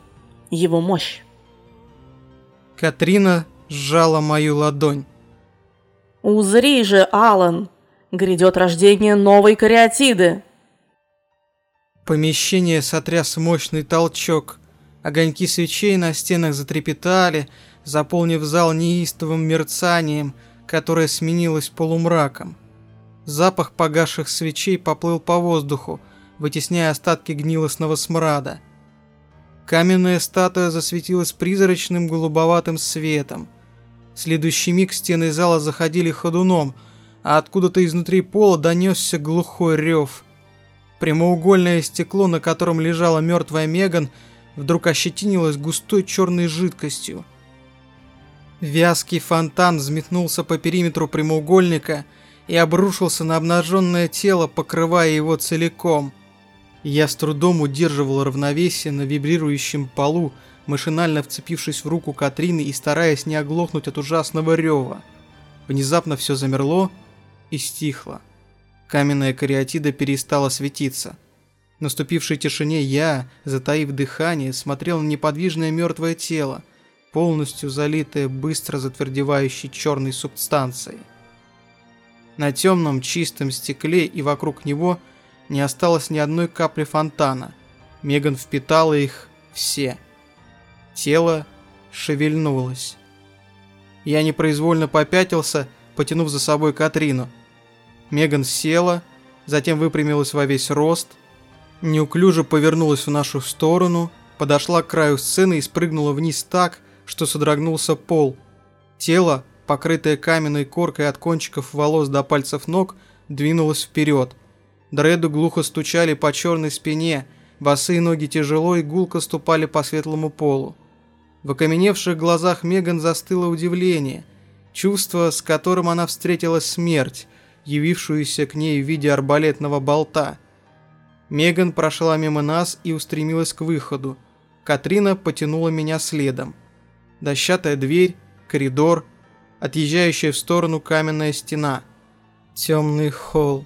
его мощь. Катрина сжала мою ладонь. «Узри же, Алан, Грядет рождение новой кариатиды. Помещение сотряс мощный толчок. Огоньки свечей на стенах затрепетали, заполнив зал неистовым мерцанием, которое сменилось полумраком. Запах погасших свечей поплыл по воздуху, вытесняя остатки гнилостного смрада. Каменная статуя засветилась призрачным голубоватым светом. В следующий миг стены зала заходили ходуном – а откуда-то изнутри пола донесся глухой рев. Прямоугольное стекло, на котором лежала мертвая Меган, вдруг ощетинилось густой черной жидкостью. Вязкий фонтан взметнулся по периметру прямоугольника и обрушился на обнаженное тело, покрывая его целиком. Я с трудом удерживал равновесие на вибрирующем полу, машинально вцепившись в руку Катрины и стараясь не оглохнуть от ужасного рева. Внезапно все замерло, и стихло. Каменная кариатида перестала светиться. В наступившей тишине я, затаив дыхание, смотрел на неподвижное мертвое тело, полностью залитое быстро затвердевающей черной субстанцией. На темном чистом стекле и вокруг него не осталось ни одной капли фонтана. Меган впитала их все. Тело шевельнулось. Я непроизвольно попятился, потянув за собой Катрину – Меган села, затем выпрямилась во весь рост, неуклюже повернулась в нашу сторону, подошла к краю сцены и спрыгнула вниз так, что содрогнулся пол. Тело, покрытое каменной коркой от кончиков волос до пальцев ног, двинулось вперед. Дреды глухо стучали по черной спине, босые ноги тяжело и гулко ступали по светлому полу. В окаменевших глазах Меган застыло удивление, чувство, с которым она встретила смерть, явившуюся к ней в виде арбалетного болта. Меган прошла мимо нас и устремилась к выходу. Катрина потянула меня следом. Дощатая дверь, коридор, отъезжающая в сторону каменная стена. Темный холл,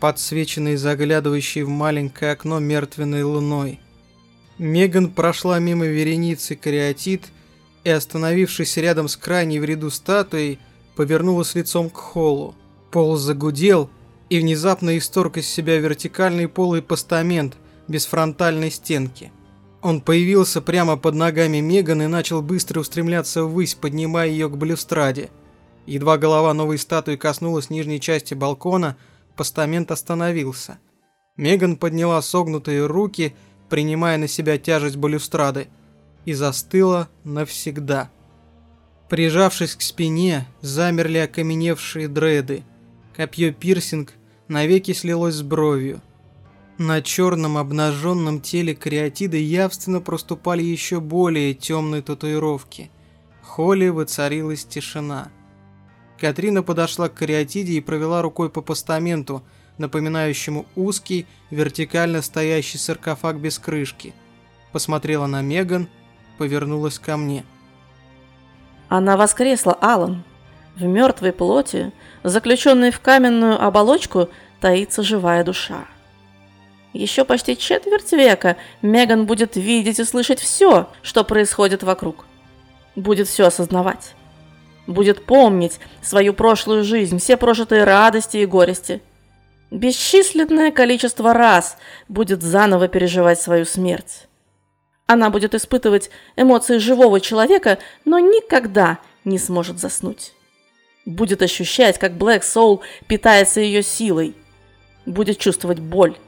подсвеченный заглядывающий в маленькое окно мертвенной луной. Меган прошла мимо вереницы кариатид, и, остановившись рядом с крайней в ряду статуей, повернулась лицом к холлу. Пол загудел, и внезапно исторг из себя вертикальный полый постамент без фронтальной стенки. Он появился прямо под ногами Меган и начал быстро устремляться ввысь, поднимая ее к балюстраде. Едва голова новой статуи коснулась нижней части балкона, постамент остановился. Меган подняла согнутые руки, принимая на себя тяжесть балюстрады, и застыла навсегда. Прижавшись к спине, замерли окаменевшие дреды. Копье-пирсинг навеки слилось с бровью. На черном обнаженном теле кариатиды явственно проступали еще более темные татуировки. В холле воцарилась тишина. Катрина подошла к кариатиде и провела рукой по постаменту, напоминающему узкий, вертикально стоящий саркофаг без крышки. Посмотрела на Меган, повернулась ко мне. Она воскресла, Алан. В мертвой плоти, заключенной в каменную оболочку, таится живая душа. Еще почти четверть века Меган будет видеть и слышать все, что происходит вокруг. Будет все осознавать. Будет помнить свою прошлую жизнь, все прожитые радости и горести. Бесчисленное количество раз будет заново переживать свою смерть. Она будет испытывать эмоции живого человека, но никогда не сможет заснуть. Будет ощущать, как Black Soul питается ее силой. Будет чувствовать боль.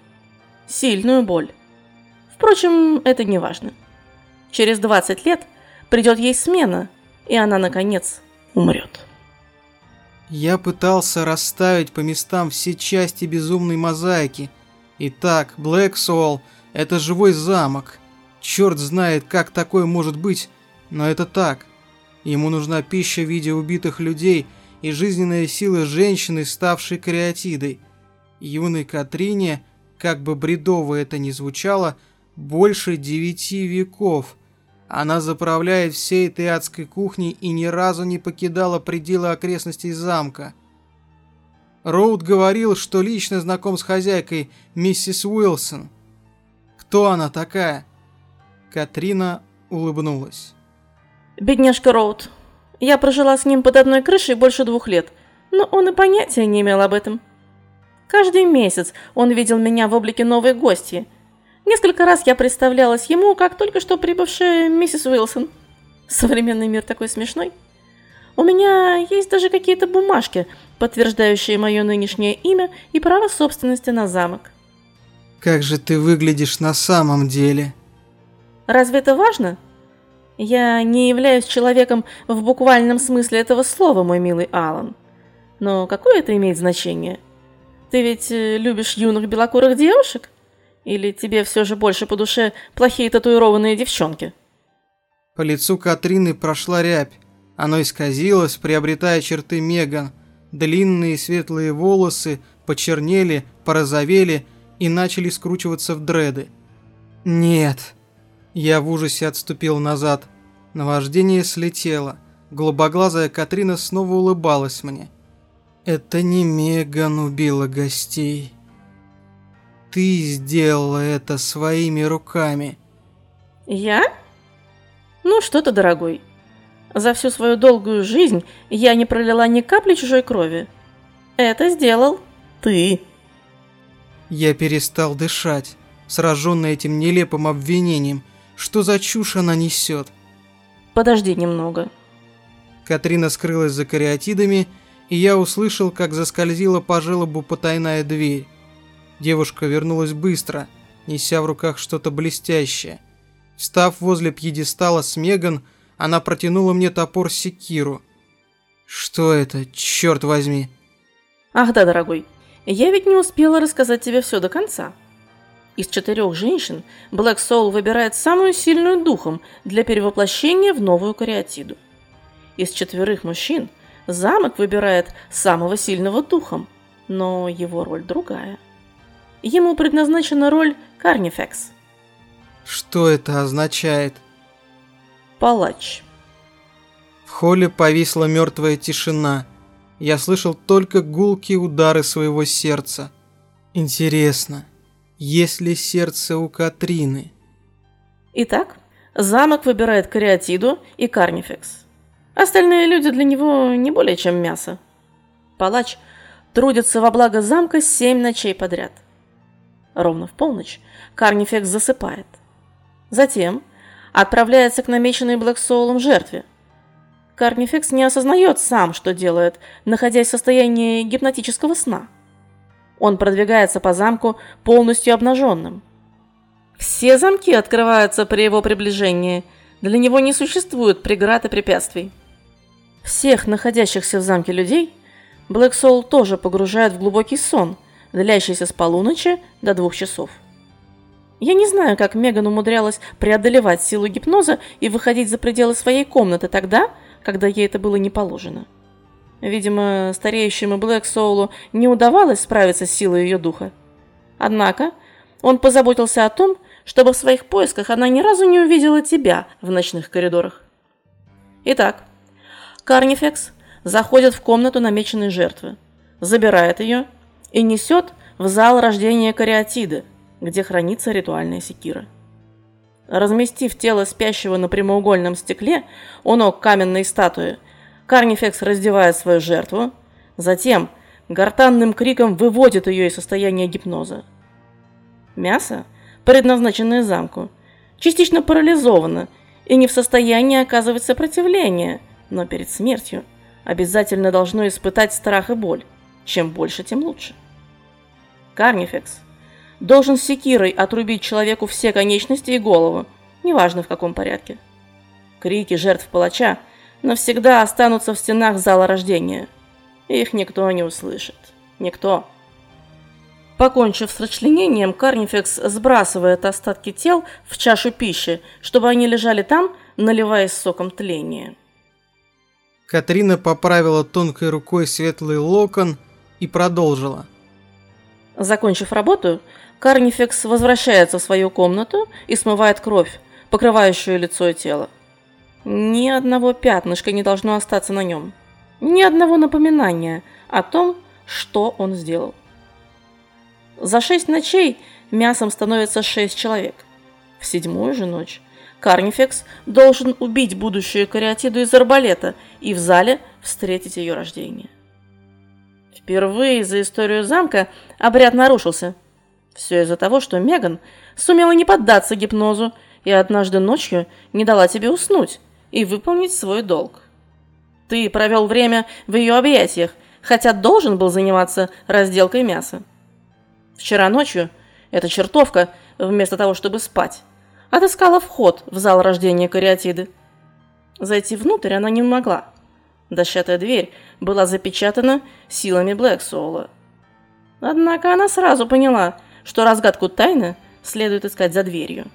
Сильную боль. Впрочем, это не важно. Через 20 лет придет ей смена, и она, наконец, умрет. Я пытался расставить по местам все части безумной мозаики. Итак, Black Soul – это живой замок. Черт знает, как такое может быть, но это так. Ему нужна пища в виде убитых людей и жизненная сила женщины, ставшей кариатидой. Юной Катрине, как бы бредово это ни звучало, больше девяти веков. Она заправляет всей этой адской кухней и ни разу не покидала пределы окрестностей замка. Роуд говорил, что лично знаком с хозяйкой, миссис Уилсон. Кто она такая? Катрина улыбнулась. Бедняжка Роуд. Я прожила с ним под одной крышей больше двух лет, но он и понятия не имел об этом. Каждый месяц он видел меня в облике новой гости. Несколько раз я представлялась ему, как только что прибывшая миссис Уилсон. Современный мир такой смешной. У меня есть даже какие-то бумажки, подтверждающие мое нынешнее имя и право собственности на замок. Как же ты выглядишь на самом деле? Разве это важно? Я не являюсь человеком в буквальном смысле этого слова, мой милый Алан. Но какое это имеет значение? Ты ведь э, любишь юных белокурых девушек? Или тебе все же больше по душе плохие татуированные девчонки? По лицу Катрины прошла рябь. Оно исказилось, приобретая черты Меган. Длинные светлые волосы почернели, порозовели и начали скручиваться в дреды. «Нет», я в ужасе отступил назад. Наваждение слетело. Голубоглазая Катрина снова улыбалась мне. «Это не Меган убила гостей. Ты сделала это своими руками». «Я? Ну что ты, дорогой. За всю свою долгую жизнь я не пролила ни капли чужой крови. Это сделал ты». Я перестал дышать, сраженный этим нелепым обвинением – что за чушь она несет? Подожди немного. Катрина скрылась за кариатидами, и я услышал, как заскользила по желобу потайная дверь. Девушка вернулась быстро, неся в руках что-то блестящее. Встав возле пьедестала с Меган, она протянула мне топор секиру. Что это, черт возьми? Ах да, дорогой, я ведь не успела рассказать тебе все до конца. Из четырех женщин Black Soul выбирает самую сильную духом для перевоплощения в новую кариатиду. Из четверых мужчин замок выбирает самого сильного духом, но его роль другая. Ему предназначена роль Карнифекс. Что это означает? Палач. В холле повисла мертвая тишина. Я слышал только гулкие удары своего сердца. Интересно, есть ли сердце у Катрины? Итак, Замок выбирает Кариатиду и Карнифекс. Остальные люди для него не более чем мясо. Палач трудится во благо замка семь ночей подряд. Ровно в полночь Карнифекс засыпает. Затем отправляется к намеченной Блэксоулом жертве. Карнифекс не осознает сам, что делает, находясь в состоянии гипнотического сна. Он продвигается по замку полностью обнаженным. Все замки открываются при его приближении. Для него не существует преград и препятствий. Всех находящихся в замке людей Блэк Соул тоже погружает в глубокий сон, длящийся с полуночи до двух часов. Я не знаю, как Меган умудрялась преодолевать силу гипноза и выходить за пределы своей комнаты тогда, когда ей это было не положено. Видимо, стареющему Блэк Соулу не удавалось справиться с силой ее духа. Однако он позаботился о том, чтобы в своих поисках она ни разу не увидела тебя в ночных коридорах. Итак, Карнифекс заходит в комнату намеченной жертвы, забирает ее и несет в зал рождения кариатиды, где хранится ритуальная секира. Разместив тело спящего на прямоугольном стекле у ног каменной статуи, Карнифекс раздевает свою жертву, затем гортанным криком выводит ее из состояния гипноза. Мясо, предназначенное замку, частично парализовано и не в состоянии оказывать сопротивление, но перед смертью обязательно должно испытать страх и боль. Чем больше, тем лучше. Карнифекс должен секирой отрубить человеку все конечности и голову, неважно в каком порядке. Крики жертв палача навсегда останутся в стенах зала рождения. Их никто не услышит. Никто. Покончив с расчленением, Карнифекс сбрасывает остатки тел в чашу пищи, чтобы они лежали там, наливаясь соком тления. Катрина поправила тонкой рукой светлый локон и продолжила. Закончив работу, Карнифекс возвращается в свою комнату и смывает кровь, покрывающую лицо и тело. Ни одного пятнышка не должно остаться на нем. Ни одного напоминания о том, что он сделал. За шесть ночей мясом становится шесть человек. В седьмую же ночь Карнифекс должен убить будущую кариатиду из арбалета и в зале встретить ее рождение. Впервые за историю замка обряд нарушился – все из-за того, что Меган сумела не поддаться гипнозу и однажды ночью не дала тебе уснуть и выполнить свой долг. Ты провел время в ее объятиях, хотя должен был заниматься разделкой мяса. Вчера ночью эта чертовка, вместо того, чтобы спать, отыскала вход в зал рождения кариатиды. Зайти внутрь она не могла. Дощатая дверь была запечатана силами Блэксоула. Однако она сразу поняла – что разгадку тайны следует искать за дверью.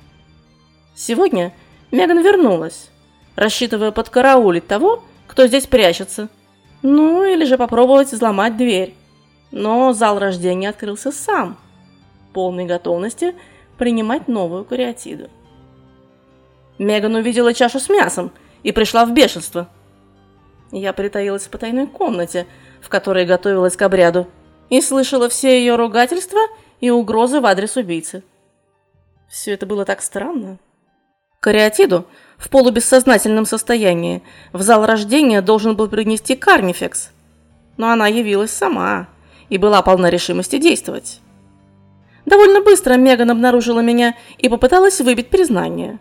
Сегодня Меган вернулась, рассчитывая подкараулить того, кто здесь прячется. Ну, или же попробовать взломать дверь. Но зал рождения открылся сам, полной готовности принимать новую кариатиду. Меган увидела чашу с мясом и пришла в бешенство. Я притаилась в потайной комнате, в которой готовилась к обряду, и слышала все ее ругательства и угрозы в адрес убийцы. Все это было так странно. Кариатиду в полубессознательном состоянии в зал рождения должен был принести Карнифекс, но она явилась сама и была полна решимости действовать. Довольно быстро Меган обнаружила меня и попыталась выбить признание.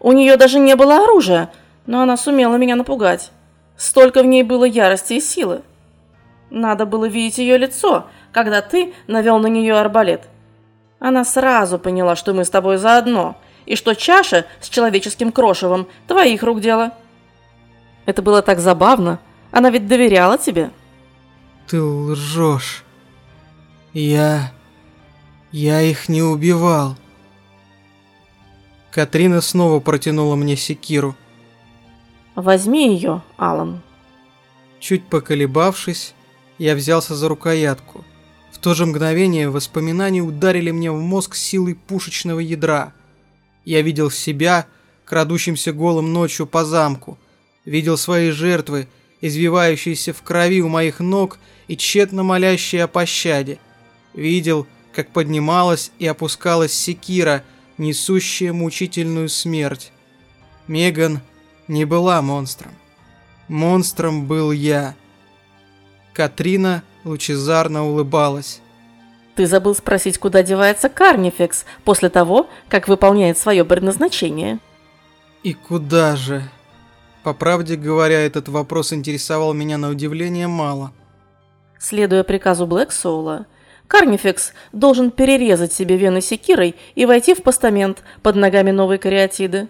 У нее даже не было оружия, но она сумела меня напугать. Столько в ней было ярости и силы. Надо было видеть ее лицо – когда ты навел на нее арбалет. Она сразу поняла, что мы с тобой заодно, и что чаша с человеческим крошевом – твоих рук дело. Это было так забавно. Она ведь доверяла тебе. Ты лжешь. Я... Я их не убивал. Катрина снова протянула мне секиру. Возьми ее, Алан. Чуть поколебавшись, я взялся за рукоятку то же мгновение воспоминания ударили мне в мозг силой пушечного ядра. Я видел себя, крадущимся голым ночью по замку, видел свои жертвы, извивающиеся в крови у моих ног и тщетно молящие о пощаде. Видел, как поднималась и опускалась секира, несущая мучительную смерть. Меган не была монстром. Монстром был я. Катрина лучезарно улыбалась. Ты забыл спросить, куда девается Карнифекс после того, как выполняет свое предназначение. И куда же? По правде говоря, этот вопрос интересовал меня на удивление мало. Следуя приказу Блэк Соула, Карнифекс должен перерезать себе вены секирой и войти в постамент под ногами новой кариатиды.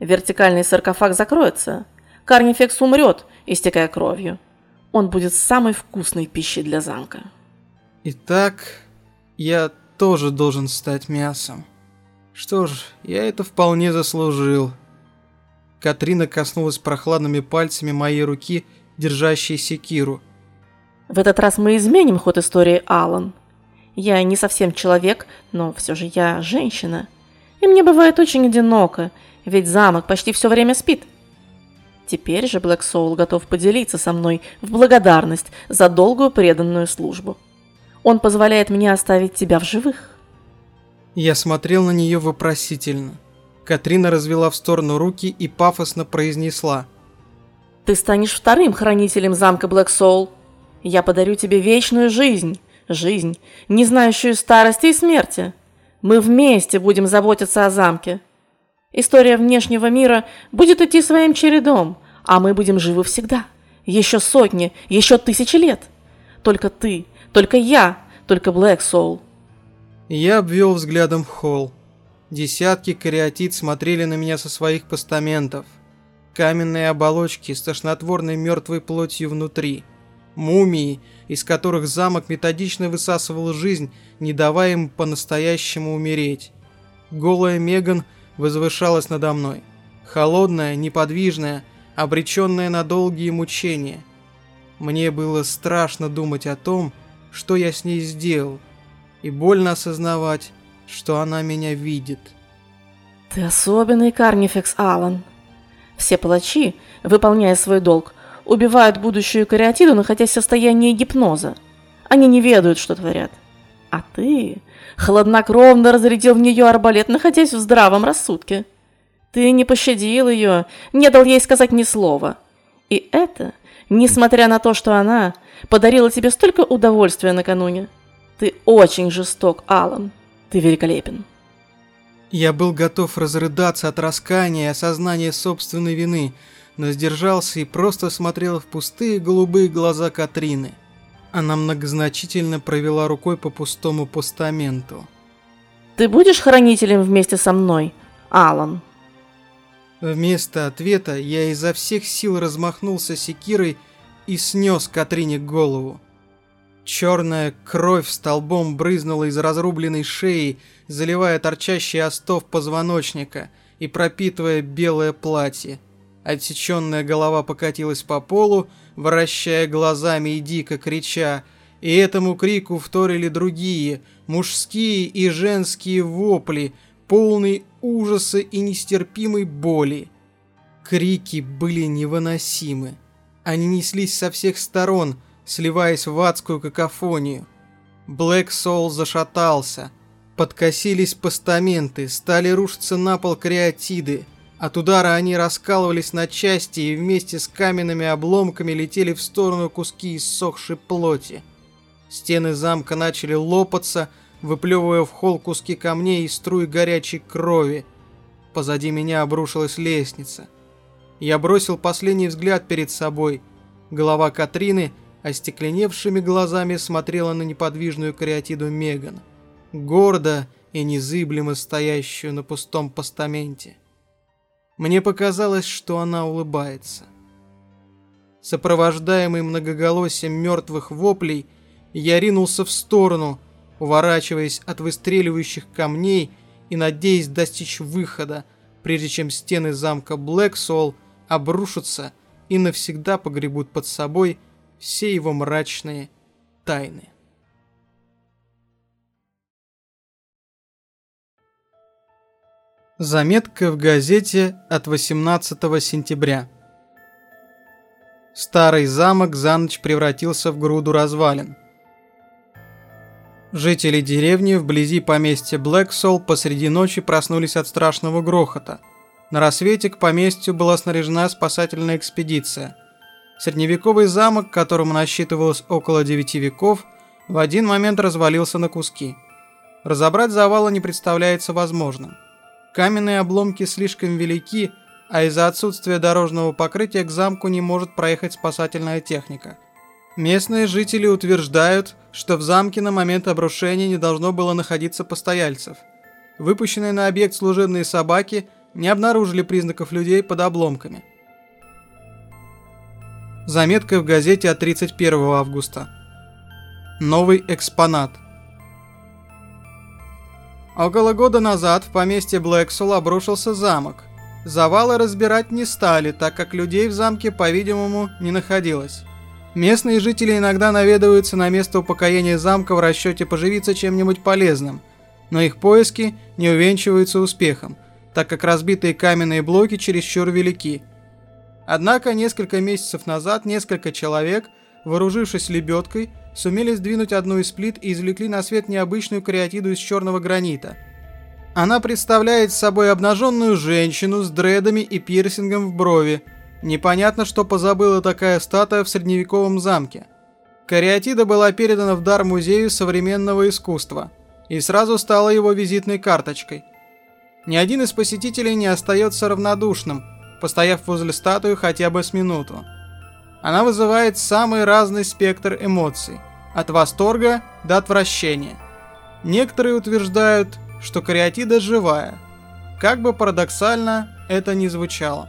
Вертикальный саркофаг закроется. Карнифекс умрет, истекая кровью. Он будет самой вкусной пищей для замка. Итак, я тоже должен стать мясом. Что ж, я это вполне заслужил. Катрина коснулась прохладными пальцами моей руки, держащей секиру. В этот раз мы изменим ход истории, Алан. Я не совсем человек, но все же я женщина. И мне бывает очень одиноко, ведь замок почти все время спит. Теперь же Блэк Соул готов поделиться со мной в благодарность за долгую преданную службу. Он позволяет мне оставить тебя в живых. Я смотрел на нее вопросительно. Катрина развела в сторону руки и пафосно произнесла. «Ты станешь вторым хранителем замка Блэк Соул. Я подарю тебе вечную жизнь, жизнь, не знающую старости и смерти. Мы вместе будем заботиться о замке. История внешнего мира будет идти своим чередом, а мы будем живы всегда. Еще сотни, еще тысячи лет. Только ты, только я, только Блэк Соул. Я обвел взглядом холл. Десятки кариатид смотрели на меня со своих постаментов. Каменные оболочки с тошнотворной мертвой плотью внутри. Мумии, из которых замок методично высасывал жизнь, не давая им по-настоящему умереть. Голая Меган возвышалась надо мной. Холодная, неподвижная, обреченная на долгие мучения. Мне было страшно думать о том, что я с ней сделал, и больно осознавать, что она меня видит. Ты особенный Карнифекс, Алан. Все палачи, выполняя свой долг, убивают будущую кариатиду, находясь в состоянии гипноза. Они не ведают, что творят. А ты хладнокровно разрядил в нее арбалет, находясь в здравом рассудке. Ты не пощадил ее, не дал ей сказать ни слова. И это, несмотря на то, что она подарила тебе столько удовольствия накануне. Ты очень жесток, Алан. Ты великолепен. Я был готов разрыдаться от раскаяния и осознания собственной вины, но сдержался и просто смотрел в пустые голубые глаза Катрины. Она многозначительно провела рукой по пустому постаменту. «Ты будешь хранителем вместе со мной, Алан?» Вместо ответа я изо всех сил размахнулся секирой и снес Катрине голову. Черная кровь столбом брызнула из разрубленной шеи, заливая торчащий остов позвоночника и пропитывая белое платье. Отсеченная голова покатилась по полу, вращая глазами и дико крича, и этому крику вторили другие, мужские и женские вопли, полные ужаса и нестерпимой боли. Крики были невыносимы. Они неслись со всех сторон, сливаясь в адскую какофонию. Блэк Соул зашатался. Подкосились постаменты, стали рушиться на пол креатиды. От удара они раскалывались на части и вместе с каменными обломками летели в сторону куски иссохшей плоти. Стены замка начали лопаться, выплевывая в холл куски камней и струи горячей крови. Позади меня обрушилась лестница. Я бросил последний взгляд перед собой. Голова Катрины остекленевшими глазами смотрела на неподвижную кариатиду Меган, гордо и незыблемо стоящую на пустом постаменте. Мне показалось, что она улыбается. Сопровождаемый многоголосием мертвых воплей, я ринулся в сторону, уворачиваясь от выстреливающих камней и надеясь достичь выхода, прежде чем стены замка Блэксол обрушатся и навсегда погребут под собой все его мрачные тайны. Заметка в газете от 18 сентября. Старый замок за ночь превратился в груду развалин. Жители деревни вблизи поместья Блэксол посреди ночи проснулись от страшного грохота. На рассвете к поместью была снаряжена спасательная экспедиция. Средневековый замок, которому насчитывалось около девяти веков, в один момент развалился на куски. Разобрать завалы не представляется возможным. Каменные обломки слишком велики, а из-за отсутствия дорожного покрытия к замку не может проехать спасательная техника. Местные жители утверждают, что в замке на момент обрушения не должно было находиться постояльцев. Выпущенные на объект служебные собаки не обнаружили признаков людей под обломками. Заметка в газете от 31 августа. Новый экспонат. Около года назад в поместье Блэксул обрушился замок. Завалы разбирать не стали, так как людей в замке, по-видимому, не находилось. Местные жители иногда наведываются на место упокоения замка в расчете поживиться чем-нибудь полезным, но их поиски не увенчиваются успехом, так как разбитые каменные блоки чересчур велики. Однако несколько месяцев назад несколько человек, вооружившись лебедкой, сумели сдвинуть одну из плит и извлекли на свет необычную кариатиду из черного гранита. Она представляет собой обнаженную женщину с дредами и пирсингом в брови – Непонятно, что позабыла такая статуя в средневековом замке. Кариатида была передана в дар Музею современного искусства и сразу стала его визитной карточкой. Ни один из посетителей не остается равнодушным, постояв возле статуи хотя бы с минуту. Она вызывает самый разный спектр эмоций, от восторга до отвращения. Некоторые утверждают, что кариатида живая, как бы парадоксально это ни звучало.